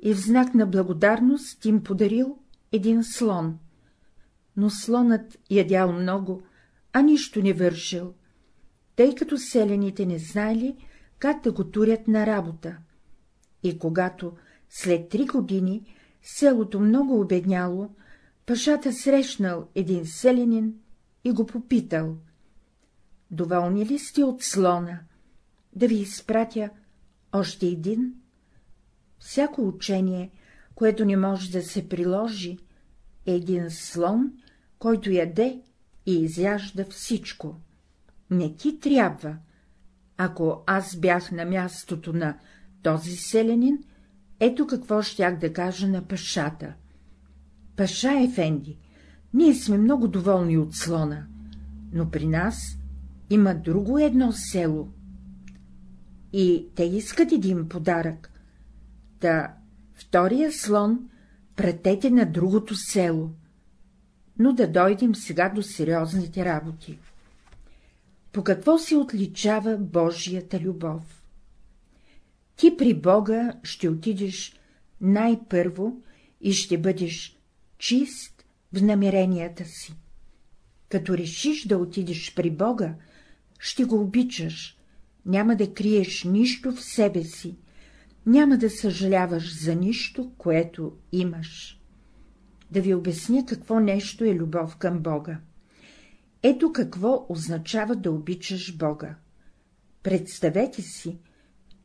и в знак на благодарност им подарил един слон. Но слонът ядял много, а нищо не вършил, тъй като селените не знали как да го турят на работа. И когато след три години селото много обедняло, пашата срещнал един селянин и го попитал доволни ли сте от слона? Да ви изпратя още един? Всяко учение, което не може да се приложи, е един слон, който яде и изяжда всичко. Не ти трябва. Ако аз бях на мястото на този селянин, ето какво щях да кажа на пашата. Паша Ефенди, ние сме много доволни от слона, но при нас има друго едно село. И те искат един подарък. Та втория слон пратете на другото село. Но да дойдем сега до сериозните работи. По какво се отличава Божията любов? Ти при Бога ще отидеш най-първо и ще бъдеш чист в намеренията си. Като решиш да отидеш при Бога, ще го обичаш, няма да криеш нищо в себе си, няма да съжаляваш за нищо, което имаш. Да ви обясня какво нещо е любов към Бога. Ето какво означава да обичаш Бога. Представете си,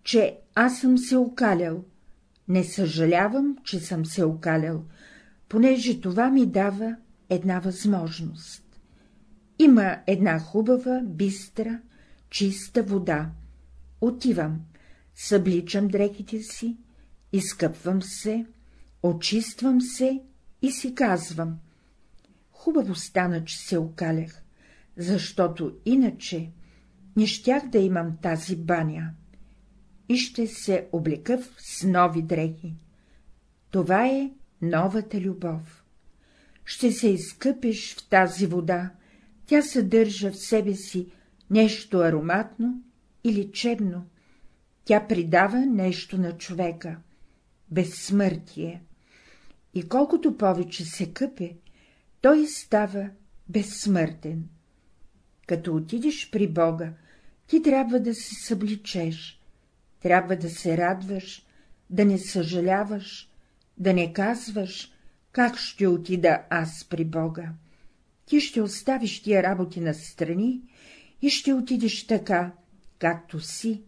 че аз съм се окалял. Не съжалявам, че съм се окалял, понеже това ми дава една възможност. Има една хубава, бистра, чиста вода. Отивам, събличам дрехите си, изкъпвам се, очиствам се и си казвам. Хубаво стана, че се окалях, защото иначе не щях да имам тази баня. И ще се облека с нови дрехи. Това е новата любов. Ще се изкъпиш в тази вода, тя съдържа в себе си нещо ароматно и лечебно, тя придава нещо на човека — безсмъртие. И колкото повече се къпе, той става безсмъртен. Като отидеш при Бога, ти трябва да се събличеш, трябва да се радваш, да не съжаляваш, да не казваш, как ще отида аз при Бога ти ще оставиш тия работи на страни и ще отидеш така, както си,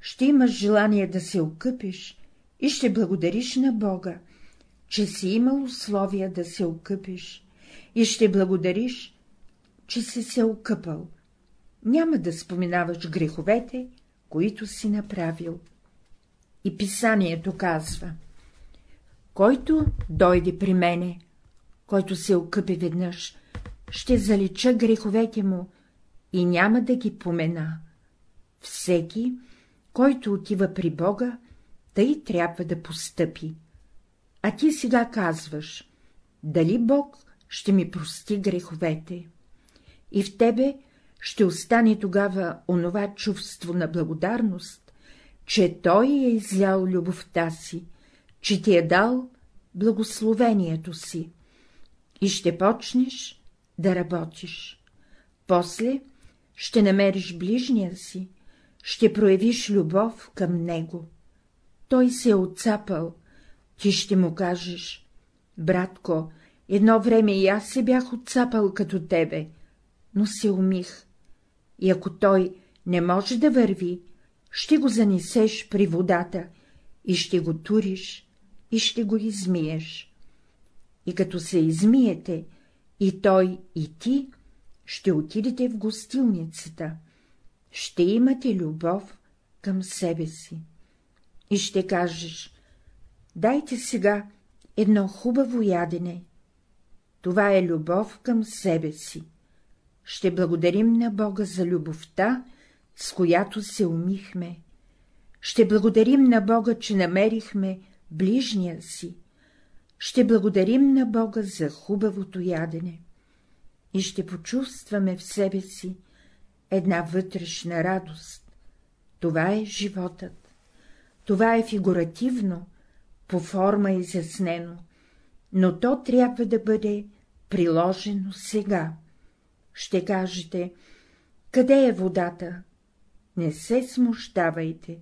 ще имаш желание да се окъпиш и ще благодариш на Бога, че си имал условия да се окъпиш и ще благодариш, че си се окъпал. Няма да споменаваш греховете, които си направил. И писанието казва — който дойде при мене, който се окъпи веднъж, ще залича греховете му и няма да ги помена. Всеки, който отива при Бога, тъй трябва да постъпи. А ти сега казваш, дали Бог ще ми прости греховете? И в тебе ще остане тогава онова чувство на благодарност, че Той е излял любовта си, че ти е дал благословението си, и ще почнеш да работиш. После ще намериш ближния си, ще проявиш любов към него. Той се е отцапал, ти ще му кажеш — братко, едно време и аз се бях отцапал като тебе, но се умих. И ако той не може да върви, ще го занесеш при водата и ще го туриш и ще го измиеш. И като се измиете, и той, и ти ще отидете в гостилницата, ще имате любов към себе си. И ще кажеш, дайте сега едно хубаво ядене. Това е любов към себе си. Ще благодарим на Бога за любовта, с която се умихме. Ще благодарим на Бога, че намерихме ближния си. Ще благодарим на Бога за хубавото ядене. И ще почувстваме в себе си една вътрешна радост. Това е животът. Това е фигуративно, по форма изяснено, но то трябва да бъде приложено сега. Ще кажете, къде е водата? Не се смущавайте.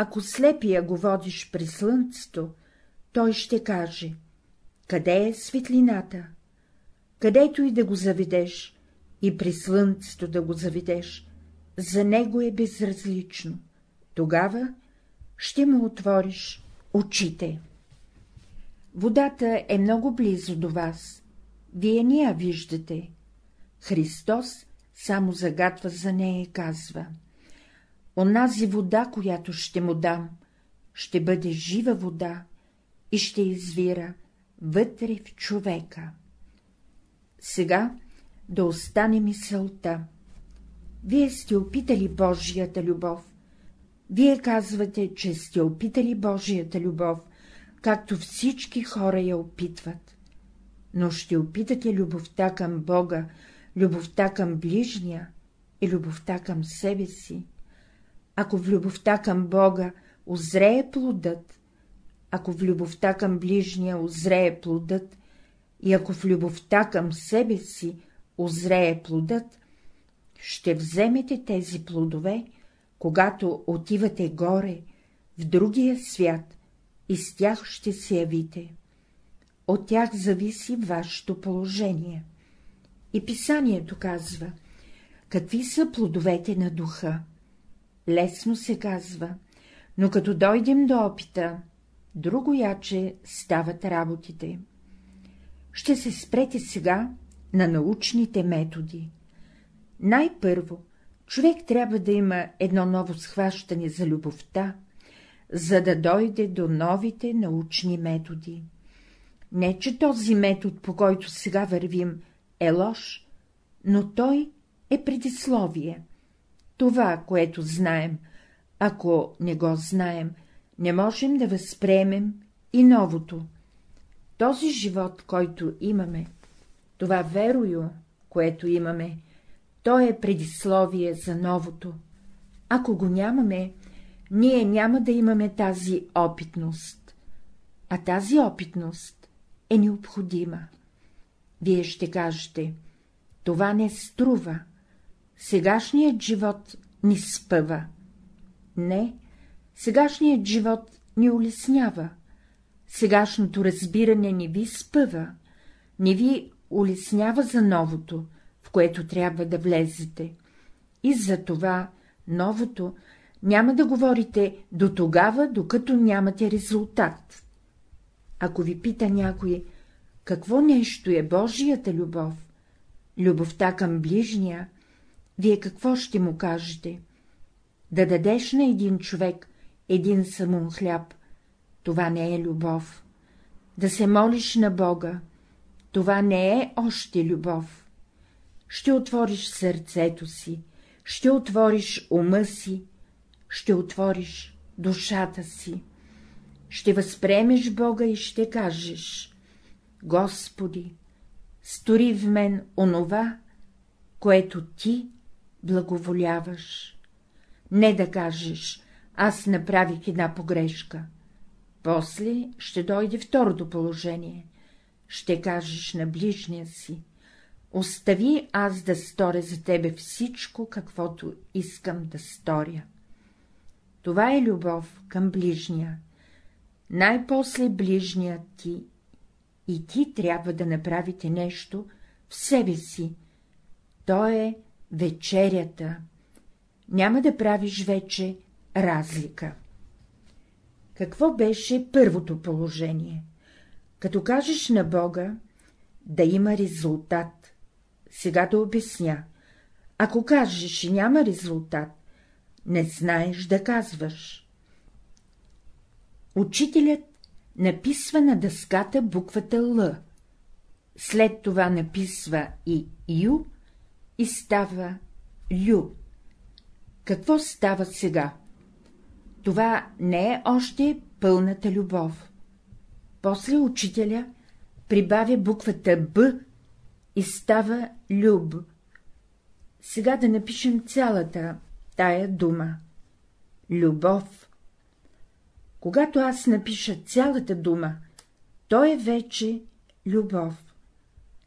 Ако слепия го водиш при слънцето, той ще каже, къде е светлината? Където и да го заведеш, и при слънцето да го заведеш, за него е безразлично. Тогава ще му отвориш очите. Водата е много близо до вас. Вие не я виждате. Христос само загатва за нея и казва. Онази вода, която ще му дам, ще бъде жива вода и ще извира вътре в човека. Сега да остане мисълта. Вие сте опитали Божията любов. Вие казвате, че сте опитали Божията любов, както всички хора я опитват. Но ще опитате любовта към Бога, любовта към ближния и любовта към себе си. Ако в любовта към Бога озрее плодът, ако в любовта към ближния озрее плодът, и ако в любовта към себе си озрее плодът, ще вземете тези плодове, когато отивате горе, в другия свят, и с тях ще се явите. От тях зависи вашето положение. И писанието казва, какви са плодовете на духа. Лесно се казва, но като дойдем до опита, друго яче стават работите. Ще се спрете сега на научните методи. Най-първо, човек трябва да има едно ново схващане за любовта, за да дойде до новите научни методи. Не, че този метод, по който сега вървим, е лош, но той е предисловие. Това, което знаем, ако не го знаем, не можем да възприемем и новото. Този живот, който имаме, това верою, което имаме, то е предисловие за новото. Ако го нямаме, ние няма да имаме тази опитност. А тази опитност е необходима. Вие ще кажете, това не струва, сегашният живот ни спъва. Не, сегашният живот ни улеснява, сегашното разбиране не ви спъва, не ви улеснява за новото, в което трябва да влезете. И за това новото няма да говорите до тогава, докато нямате резултат. Ако ви пита някой, какво нещо е Божията любов, любовта към ближния, вие какво ще му кажете? Да дадеш на един човек един самун хляб, това не е любов. Да се молиш на Бога, това не е още любов. Ще отвориш сърцето си, ще отвориш ума си, ще отвориш душата си, ще възприемеш Бога и ще кажеш — Господи, стори в мен онова, което ти благоволяваш. Не да кажеш — аз направих една погрешка. После ще дойде второто положение. Ще кажеш на ближния си — остави аз да сторя за тебе всичко, каквото искам да сторя. Това е любов към ближния. Най-после ближният ти и ти трябва да направите нещо в себе си. То е вечерята. Няма да правиш вече разлика. Какво беше първото положение? Като кажеш на Бога, да има резултат. Сега да обясня. Ако кажеш и няма резултат, не знаеш да казваш. Учителят написва на дъската буквата Л. след това написва и ю и става лю. Какво става сега? Това не е още пълната любов. После учителя прибавя буквата Б и става люб. Сега да напишем цялата тая дума. Любов. Когато аз напиша цялата дума, то е вече любов.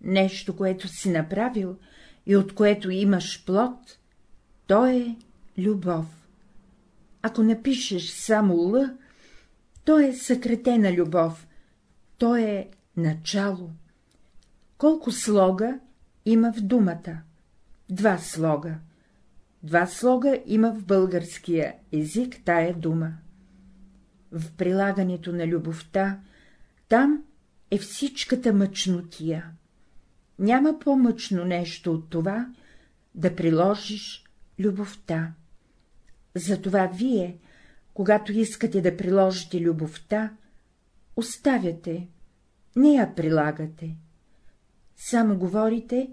Нещо, което си направил и от което имаш плод, то е любов. Ако напишеш само Л, то е съкретена любов, то е начало. Колко слога има в думата? Два слога. Два слога има в българския език тая дума. В прилагането на любовта, там е всичката мъчнотия. Няма по-мъчно нещо от това, да приложиш любовта. Затова вие, когато искате да приложите любовта, оставяте, не я прилагате. Само говорите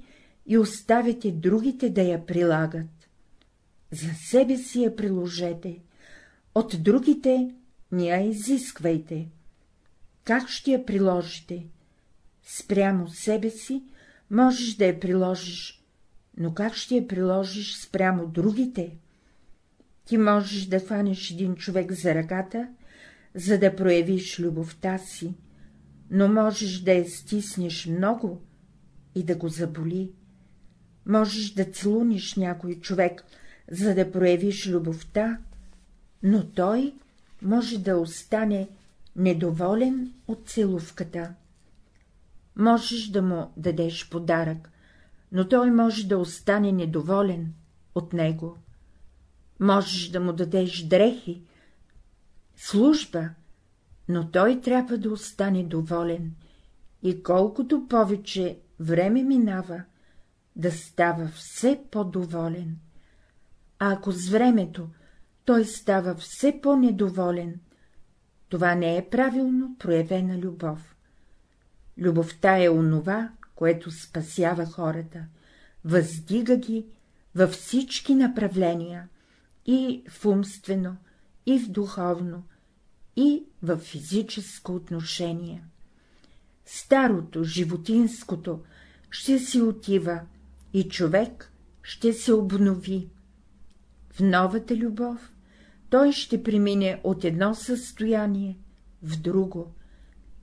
и оставяте другите да я прилагат. За себе си я приложете, от другите не я изисквайте. Как ще я приложите? Спрямо себе си можеш да я приложиш, но как ще я приложиш спрямо другите? Ти можеш да хванеш един човек за ръката, за да проявиш любовта си, но можеш да я стиснеш много и да го заболи. Можеш да целуниш някой човек, за да проявиш любовта, но той може да остане недоволен от целувката. Можеш да му дадеш подарък, но той може да остане недоволен от него. Можеш да му дадеш дрехи, служба, но той трябва да остане доволен и колкото повече време минава, да става все по-доволен. А ако с времето той става все по-недоволен, това не е правилно проявена любов. Любовта е онова, което спасява хората, въздига ги във всички направления, и в умствено, и в духовно, и в физическо отношение. Старото, животинското ще си отива и човек ще се обнови. В новата любов той ще премине от едно състояние в друго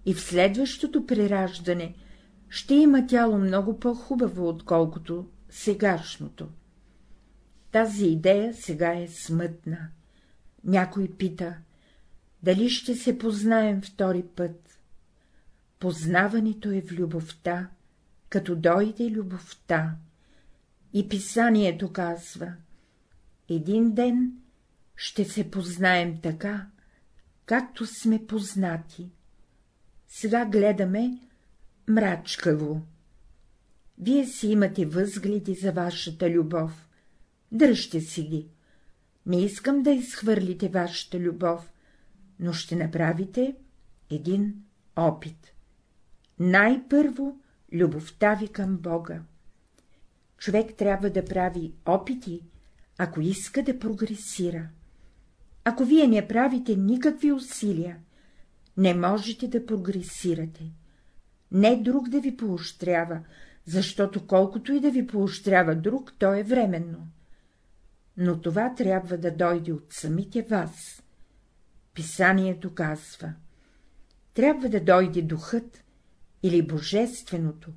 и в следващото прераждане ще има тяло много по-хубаво, отколкото сегашното. Тази идея сега е смътна. Някой пита, дали ще се познаем втори път. Познаването е в любовта, като дойде любовта. И писанието казва, един ден ще се познаем така, както сме познати. Сега гледаме мрачкаво. Вие си имате възгледи за вашата любов. Дръжте си ги. Не искам да изхвърлите вашата любов, но ще направите един опит. Най-първо любовта ви към Бога. Човек трябва да прави опити, ако иска да прогресира. Ако вие не правите никакви усилия, не можете да прогресирате. Не друг да ви поощрява, защото колкото и да ви поощрява друг, то е временно. Но това трябва да дойде от самите вас. Писанието казва. Трябва да дойде духът или божественото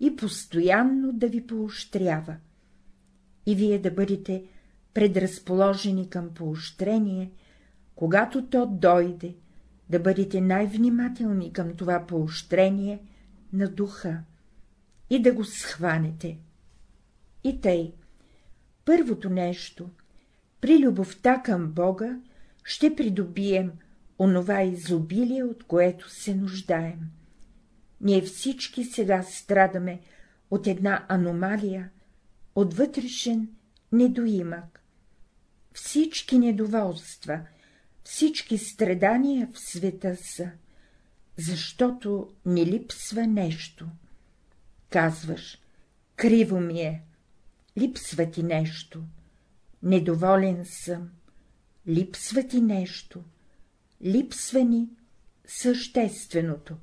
и постоянно да ви поощрява. И вие да бъдете предразположени към поощрение, когато то дойде, да бъдете най-внимателни към това поощрение на духа и да го схванете. И тъй, първото нещо, при любовта към Бога ще придобием онова изобилие, от което се нуждаем. Ние всички сега страдаме от една аномалия, от вътрешен недоимък. Всички недоволства, всички страдания в света са, защото ни липсва нещо. Казваш, криво ми е, липсва ти нещо, недоволен съм, липсва ти нещо, липсва ни същественото.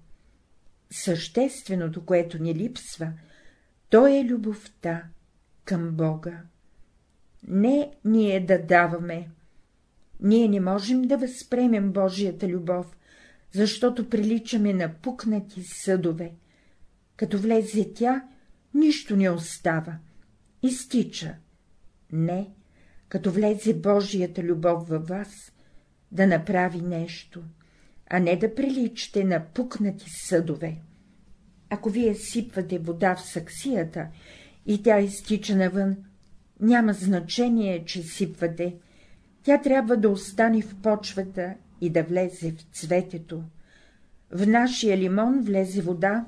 Същественото, което ни липсва, то е любовта към Бога. Не ние да даваме. Ние не можем да възпремем Божията любов, защото приличаме на пукнати съдове. Като влезе тя, нищо не остава. Изтича. Не, като влезе Божията любов във вас, да направи нещо, а не да приличате на пукнати съдове. Ако вие сипвате вода в саксията и тя изтича навън, няма значение, че сипвате, тя трябва да остане в почвата и да влезе в цветето. В нашия лимон влезе вода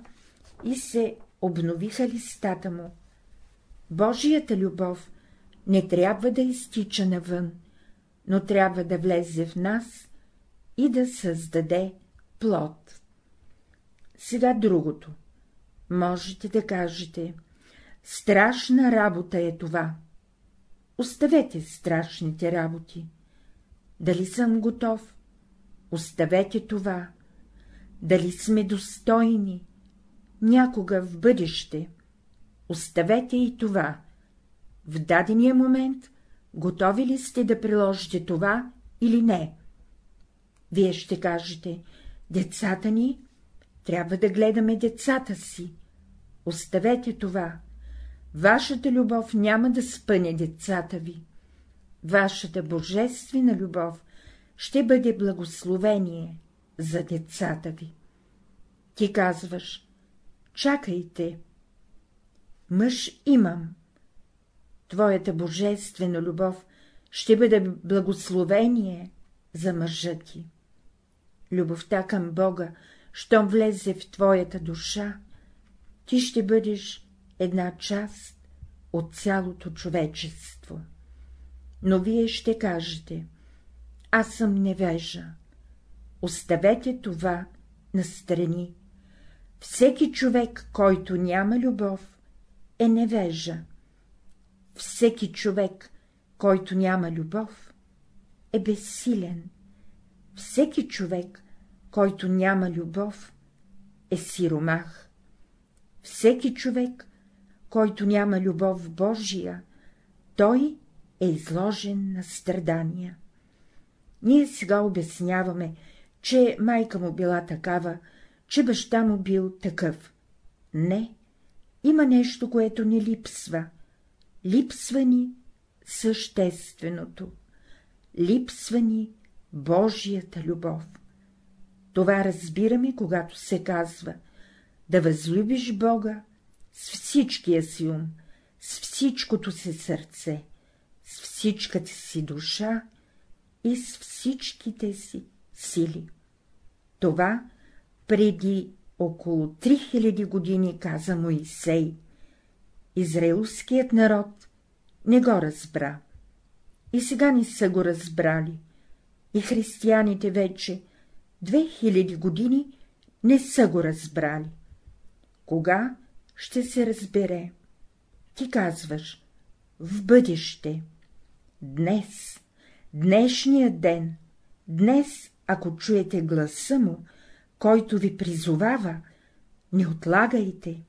и се обновиха листата му. Божията любов не трябва да изтича навън, но трябва да влезе в нас и да създаде плод. Сега другото. Можете да кажете, страшна работа е това. Оставете страшните работи. Дали съм готов? Оставете това. Дали сме достойни? Някога в бъдеще. Оставете и това. В дадения момент готови ли сте да приложите това или не? Вие ще кажете, децата ни, трябва да гледаме децата си. Оставете това. Вашата любов няма да спъне децата ви. Вашата божествена любов ще бъде благословение за децата ви. Ти казваш, чакайте, мъж имам. Твоята божествена любов ще бъде благословение за мъжа ти. Любовта към Бога, щом влезе в твоята душа, ти ще бъдеш една част от цялото човечество. Но вие ще кажете, аз съм невежа. Оставете това настрани. Всеки човек, който няма любов, е невежа. Всеки човек, който няма любов, е безсилен. Всеки човек, който няма любов, е сиромах. Всеки човек, който няма любов Божия, той е изложен на страдания. Ние сега обясняваме, че майка му била такава, че баща му бил такъв. Не, има нещо, което ни липсва. Липсва ни същественото. Липсва ни Божията любов. Това разбираме, когато се казва да възлюбиш Бога с всичкия си ум, с всичкото си сърце, с всичката си душа и с всичките си сили. Това преди около 3000 години каза Моисей. Израелският народ не го разбра. И сега не са го разбрали. И християните вече 2000 години не са го разбрали. Кога ще се разбере? Ти казваш — в бъдеще. Днес, днешният ден, днес, ако чуете гласа му, който ви призовава, не отлагайте.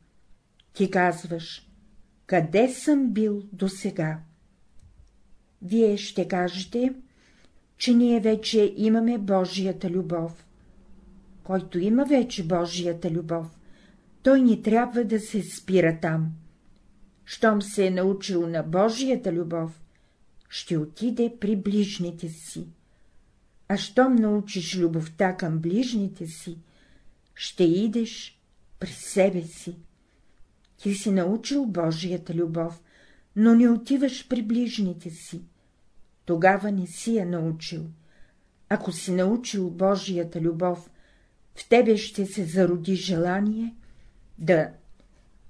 Ти казваш — къде съм бил досега? Вие ще кажете, че ние вече имаме Божията любов. Който има вече Божията любов, той ни трябва да се спира там. Щом се е научил на Божията любов, ще отиде при ближните си. А щом научиш любовта към ближните си, ще идеш при себе си. Ти си научил Божията любов, но не отиваш при ближните си. Тогава не си я научил. Ако си научил Божията любов, в тебе ще се зароди желание да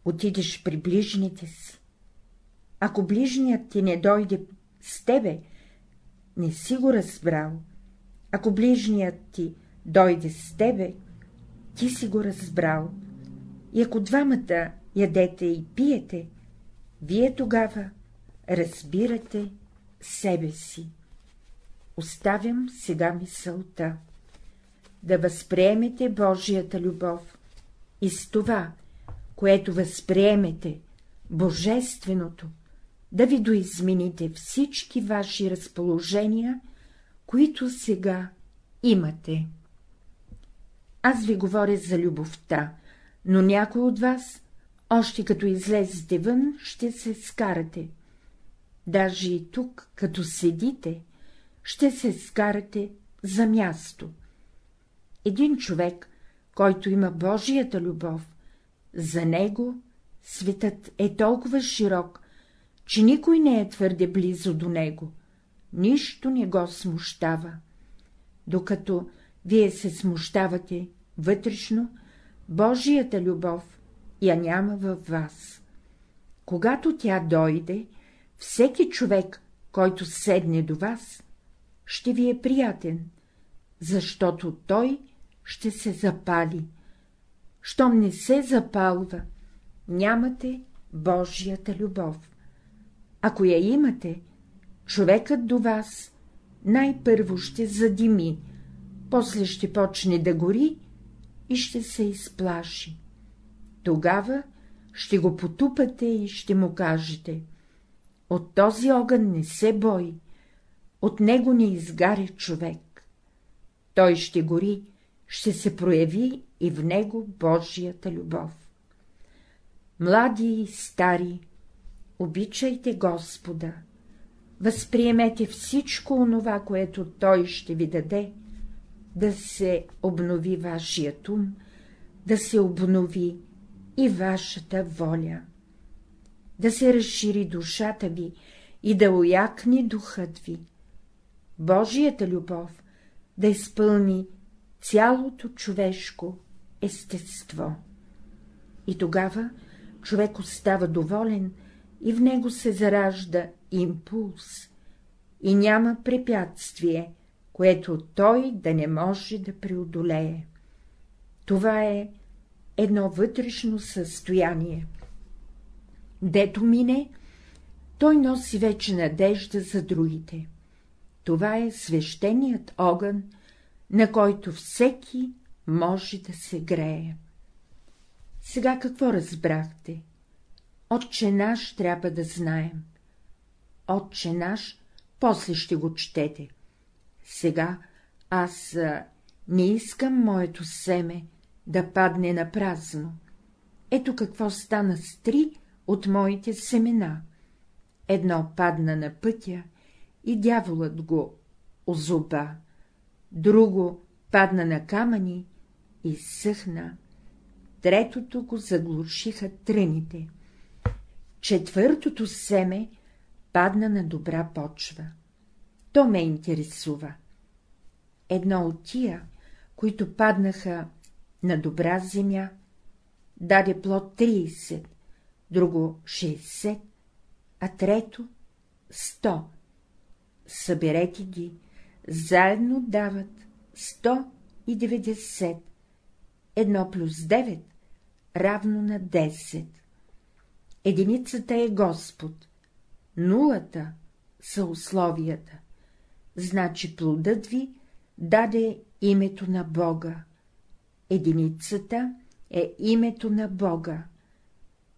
отидеш при ближните си. Ако ближният ти не дойде с тебе, не си го разбрал. Ако ближният ти дойде с тебе, ти си го разбрал. И ако двамата ядете и пиете, вие тогава разбирате себе си. Оставям сега мисълта. Да възприемете Божията любов и с това, което възприемете, Божественото, да ви доизмените всички ваши разположения, които сега имате. Аз ви говоря за любовта, но някой от вас, още като излезете вън, ще се скарате. Даже и тук, като седите, ще се скарате за място. Един човек, който има Божията любов, за него светът е толкова широк, че никой не е твърде близо до него, нищо не го смущава. Докато вие се смущавате вътрешно, Божията любов я няма във вас. Когато тя дойде, всеки човек, който седне до вас, ще ви е приятен, защото той ще се запали. Щом не се запалва, нямате Божията любов. Ако я имате, човекът до вас най-първо ще задими, после ще почне да гори и ще се изплаши. Тогава ще го потупате и ще му кажете — от този огън не се бой, от него не изгаря човек. Той ще гори, ще се прояви и в него Божията любов. Млади и стари, обичайте Господа, възприемете всичко онова, което Той ще ви даде, да се обнови вашият ум, да се обнови и вашата воля, да се разшири душата ви и да уякне духът ви. Божията любов да изпълни цялото човешко естество. И тогава човек остава доволен и в него се заражда импулс, и няма препятствие, което той да не може да преодолее. Това е едно вътрешно състояние. Дето мине, той носи вече надежда за другите. Това е свещеният огън, на който всеки може да се грее. Сега какво разбрахте? Отче наш трябва да знаем. Отче наш, после ще го четете. Сега аз не искам моето семе да падне на празно. Ето какво стана с три от моите семена. Едно падна на пътя и дяволът го озуба, друго падна на камъни и съхна, третото го заглушиха тръните, четвъртото семе падна на добра почва. То ме интересува. Едно от тия, които паднаха на добра земя, даде плод 30, друго 60, а трето 100. Съберете ги, заедно дават 190. Едно плюс 9 равно на 10. Единицата е Господ, нулата са условията, значи плодът ви даде името на Бога. Единицата е името на Бога.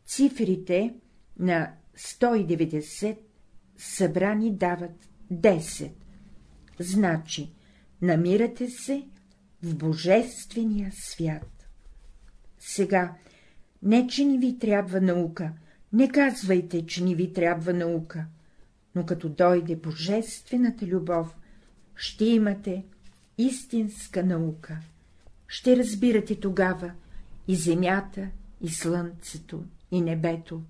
Цифрите на 190 събрани дават 10. Значи, намирате се в Божествения свят. Сега, не че ни ви трябва наука, не казвайте, че ни ви трябва наука, но като дойде Божествената любов, ще имате истинска наука. Ще разбирате тогава и земята, и слънцето, и небето,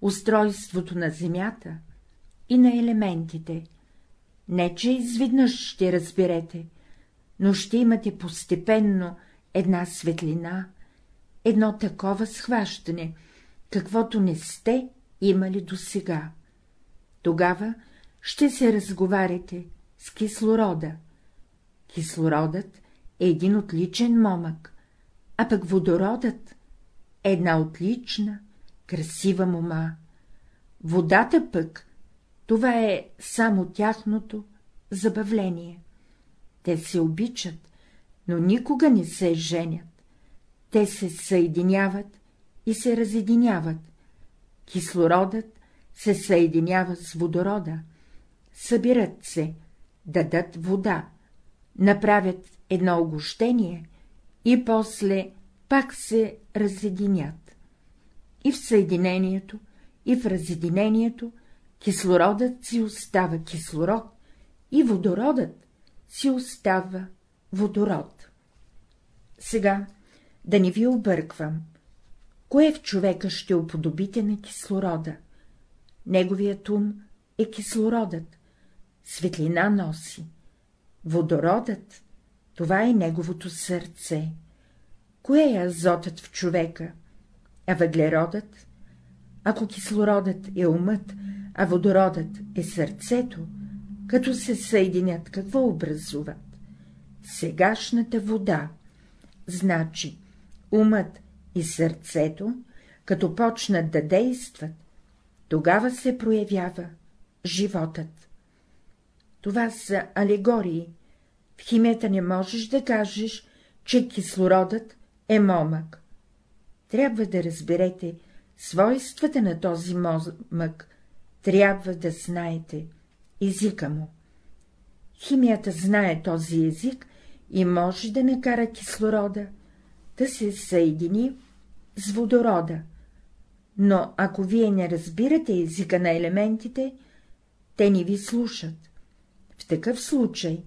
устройството на земята и на елементите. Не, че изведнъж ще разберете, но ще имате постепенно една светлина, едно такова схващане, каквото не сте имали досега. Тогава ще се разговаряте с кислорода. Кислородът е един отличен момък, а пък водородът е една отлична, красива мома. Водата пък, това е само тяхното забавление. Те се обичат, но никога не се женят. Те се съединяват и се разединяват. Кислородът се съединява с водорода, събират се, дадат вода, направят едно огощение и после пак се разединят. И в съединението, и в разединението кислородът си остава кислород и водородът си остава водород. Сега да не ви обърквам. Кое в човека ще уподобите на кислорода? Неговият ум е кислородът, светлина носи. Водородът — това е неговото сърце. Кое е азотът в човека? А въглеродът? Ако кислородът е умът, а водородът е сърцето, като се съединят, какво образуват? Сегашната вода. Значи, умът и сърцето, като почнат да действат, тогава се проявява животът. Това са алегории. В химията не можеш да кажеш, че кислородът е момък. Трябва да разберете свойствата на този момък, трябва да знаете езика му. Химията знае този език и може да накара кислорода да се съедини с водорода. Но ако вие не разбирате езика на елементите, те не ви слушат. В такъв случай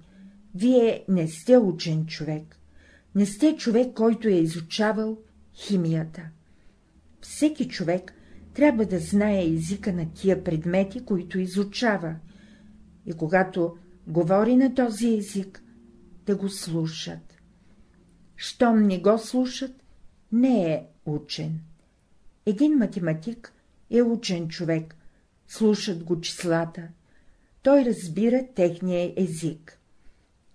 вие не сте учен човек, не сте човек, който е изучавал химията. Всеки човек трябва да знае езика на тия предмети, които изучава, и когато говори на този език, да го слушат. Щом не го слушат, не е учен. Един математик е учен човек, слушат го числата, той разбира техния език.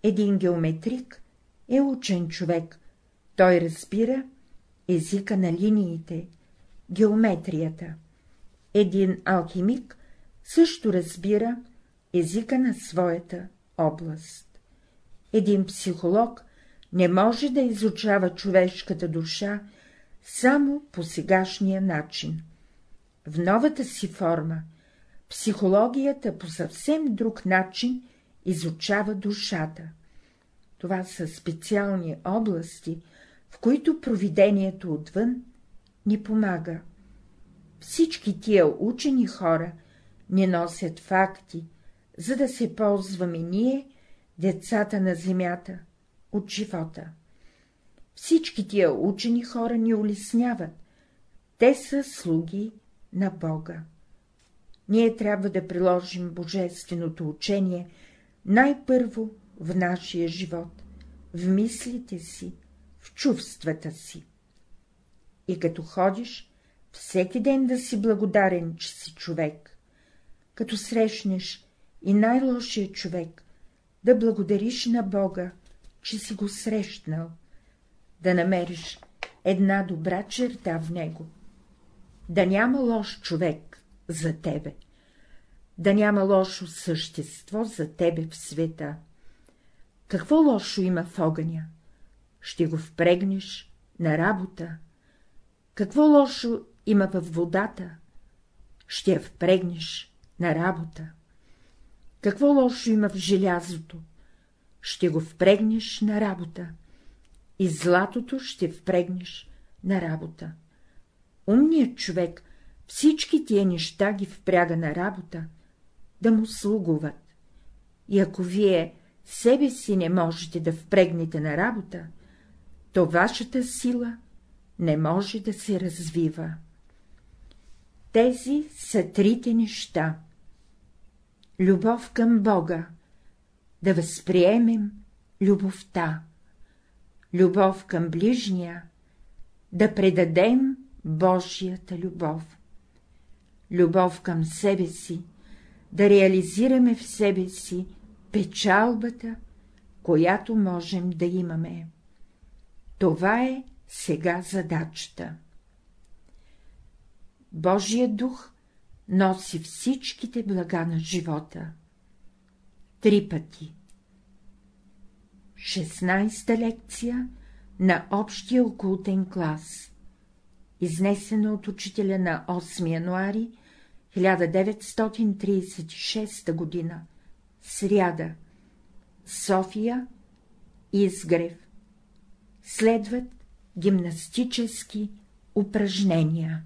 Един геометрик е учен човек, той разбира езика на линиите, геометрията. Един алхимик също разбира езика на своята област. Един психолог не може да изучава човешката душа само по сегашния начин. В новата си форма психологията по съвсем друг начин изучава душата. Това са специални области, в които провидението отвън ни помага. Всички тия учени хора не носят факти, за да се ползваме ние, децата на земята, от живота. Всички тия учени хора ни улесняват, те са слуги на Бога. Ние трябва да приложим божественото учение най-първо в нашия живот, в мислите си, в чувствата си. И като ходиш, всеки ден да си благодарен, че си човек. Като срещнеш и най-лошия човек, да благодариш на Бога, че си го срещнал, да намериш една добра черта в него, да няма лош човек за тебе, да няма лошо същество за тебе в света. Какво лошо има в огъня? Ще го впрегнеш на работа. Какво лошо има във водата? Ще я впрегнеш на работа. Какво лошо има в желязото? Ще го впрегнеш на работа. И златото ще впрегнеш на работа. Умният човек всички тия неща ги впряга на работа, да му слугуват. И ако вие себе си не можете да впрегнете на работа, то вашата сила не може да се развива. Тези са трите неща. Любов към Бога, да възприемем любовта, любов към ближния, да предадем Божията любов, любов към себе си, да реализираме в себе си печалбата, която можем да имаме. Това е сега задачата. Божия дух носи всичките блага на живота. Три пъти 16-та лекция на общия окултен клас Изнесена от учителя на 8 януари 1936 година, сряда, София, Изгрев. Следват гимнастически упражнения.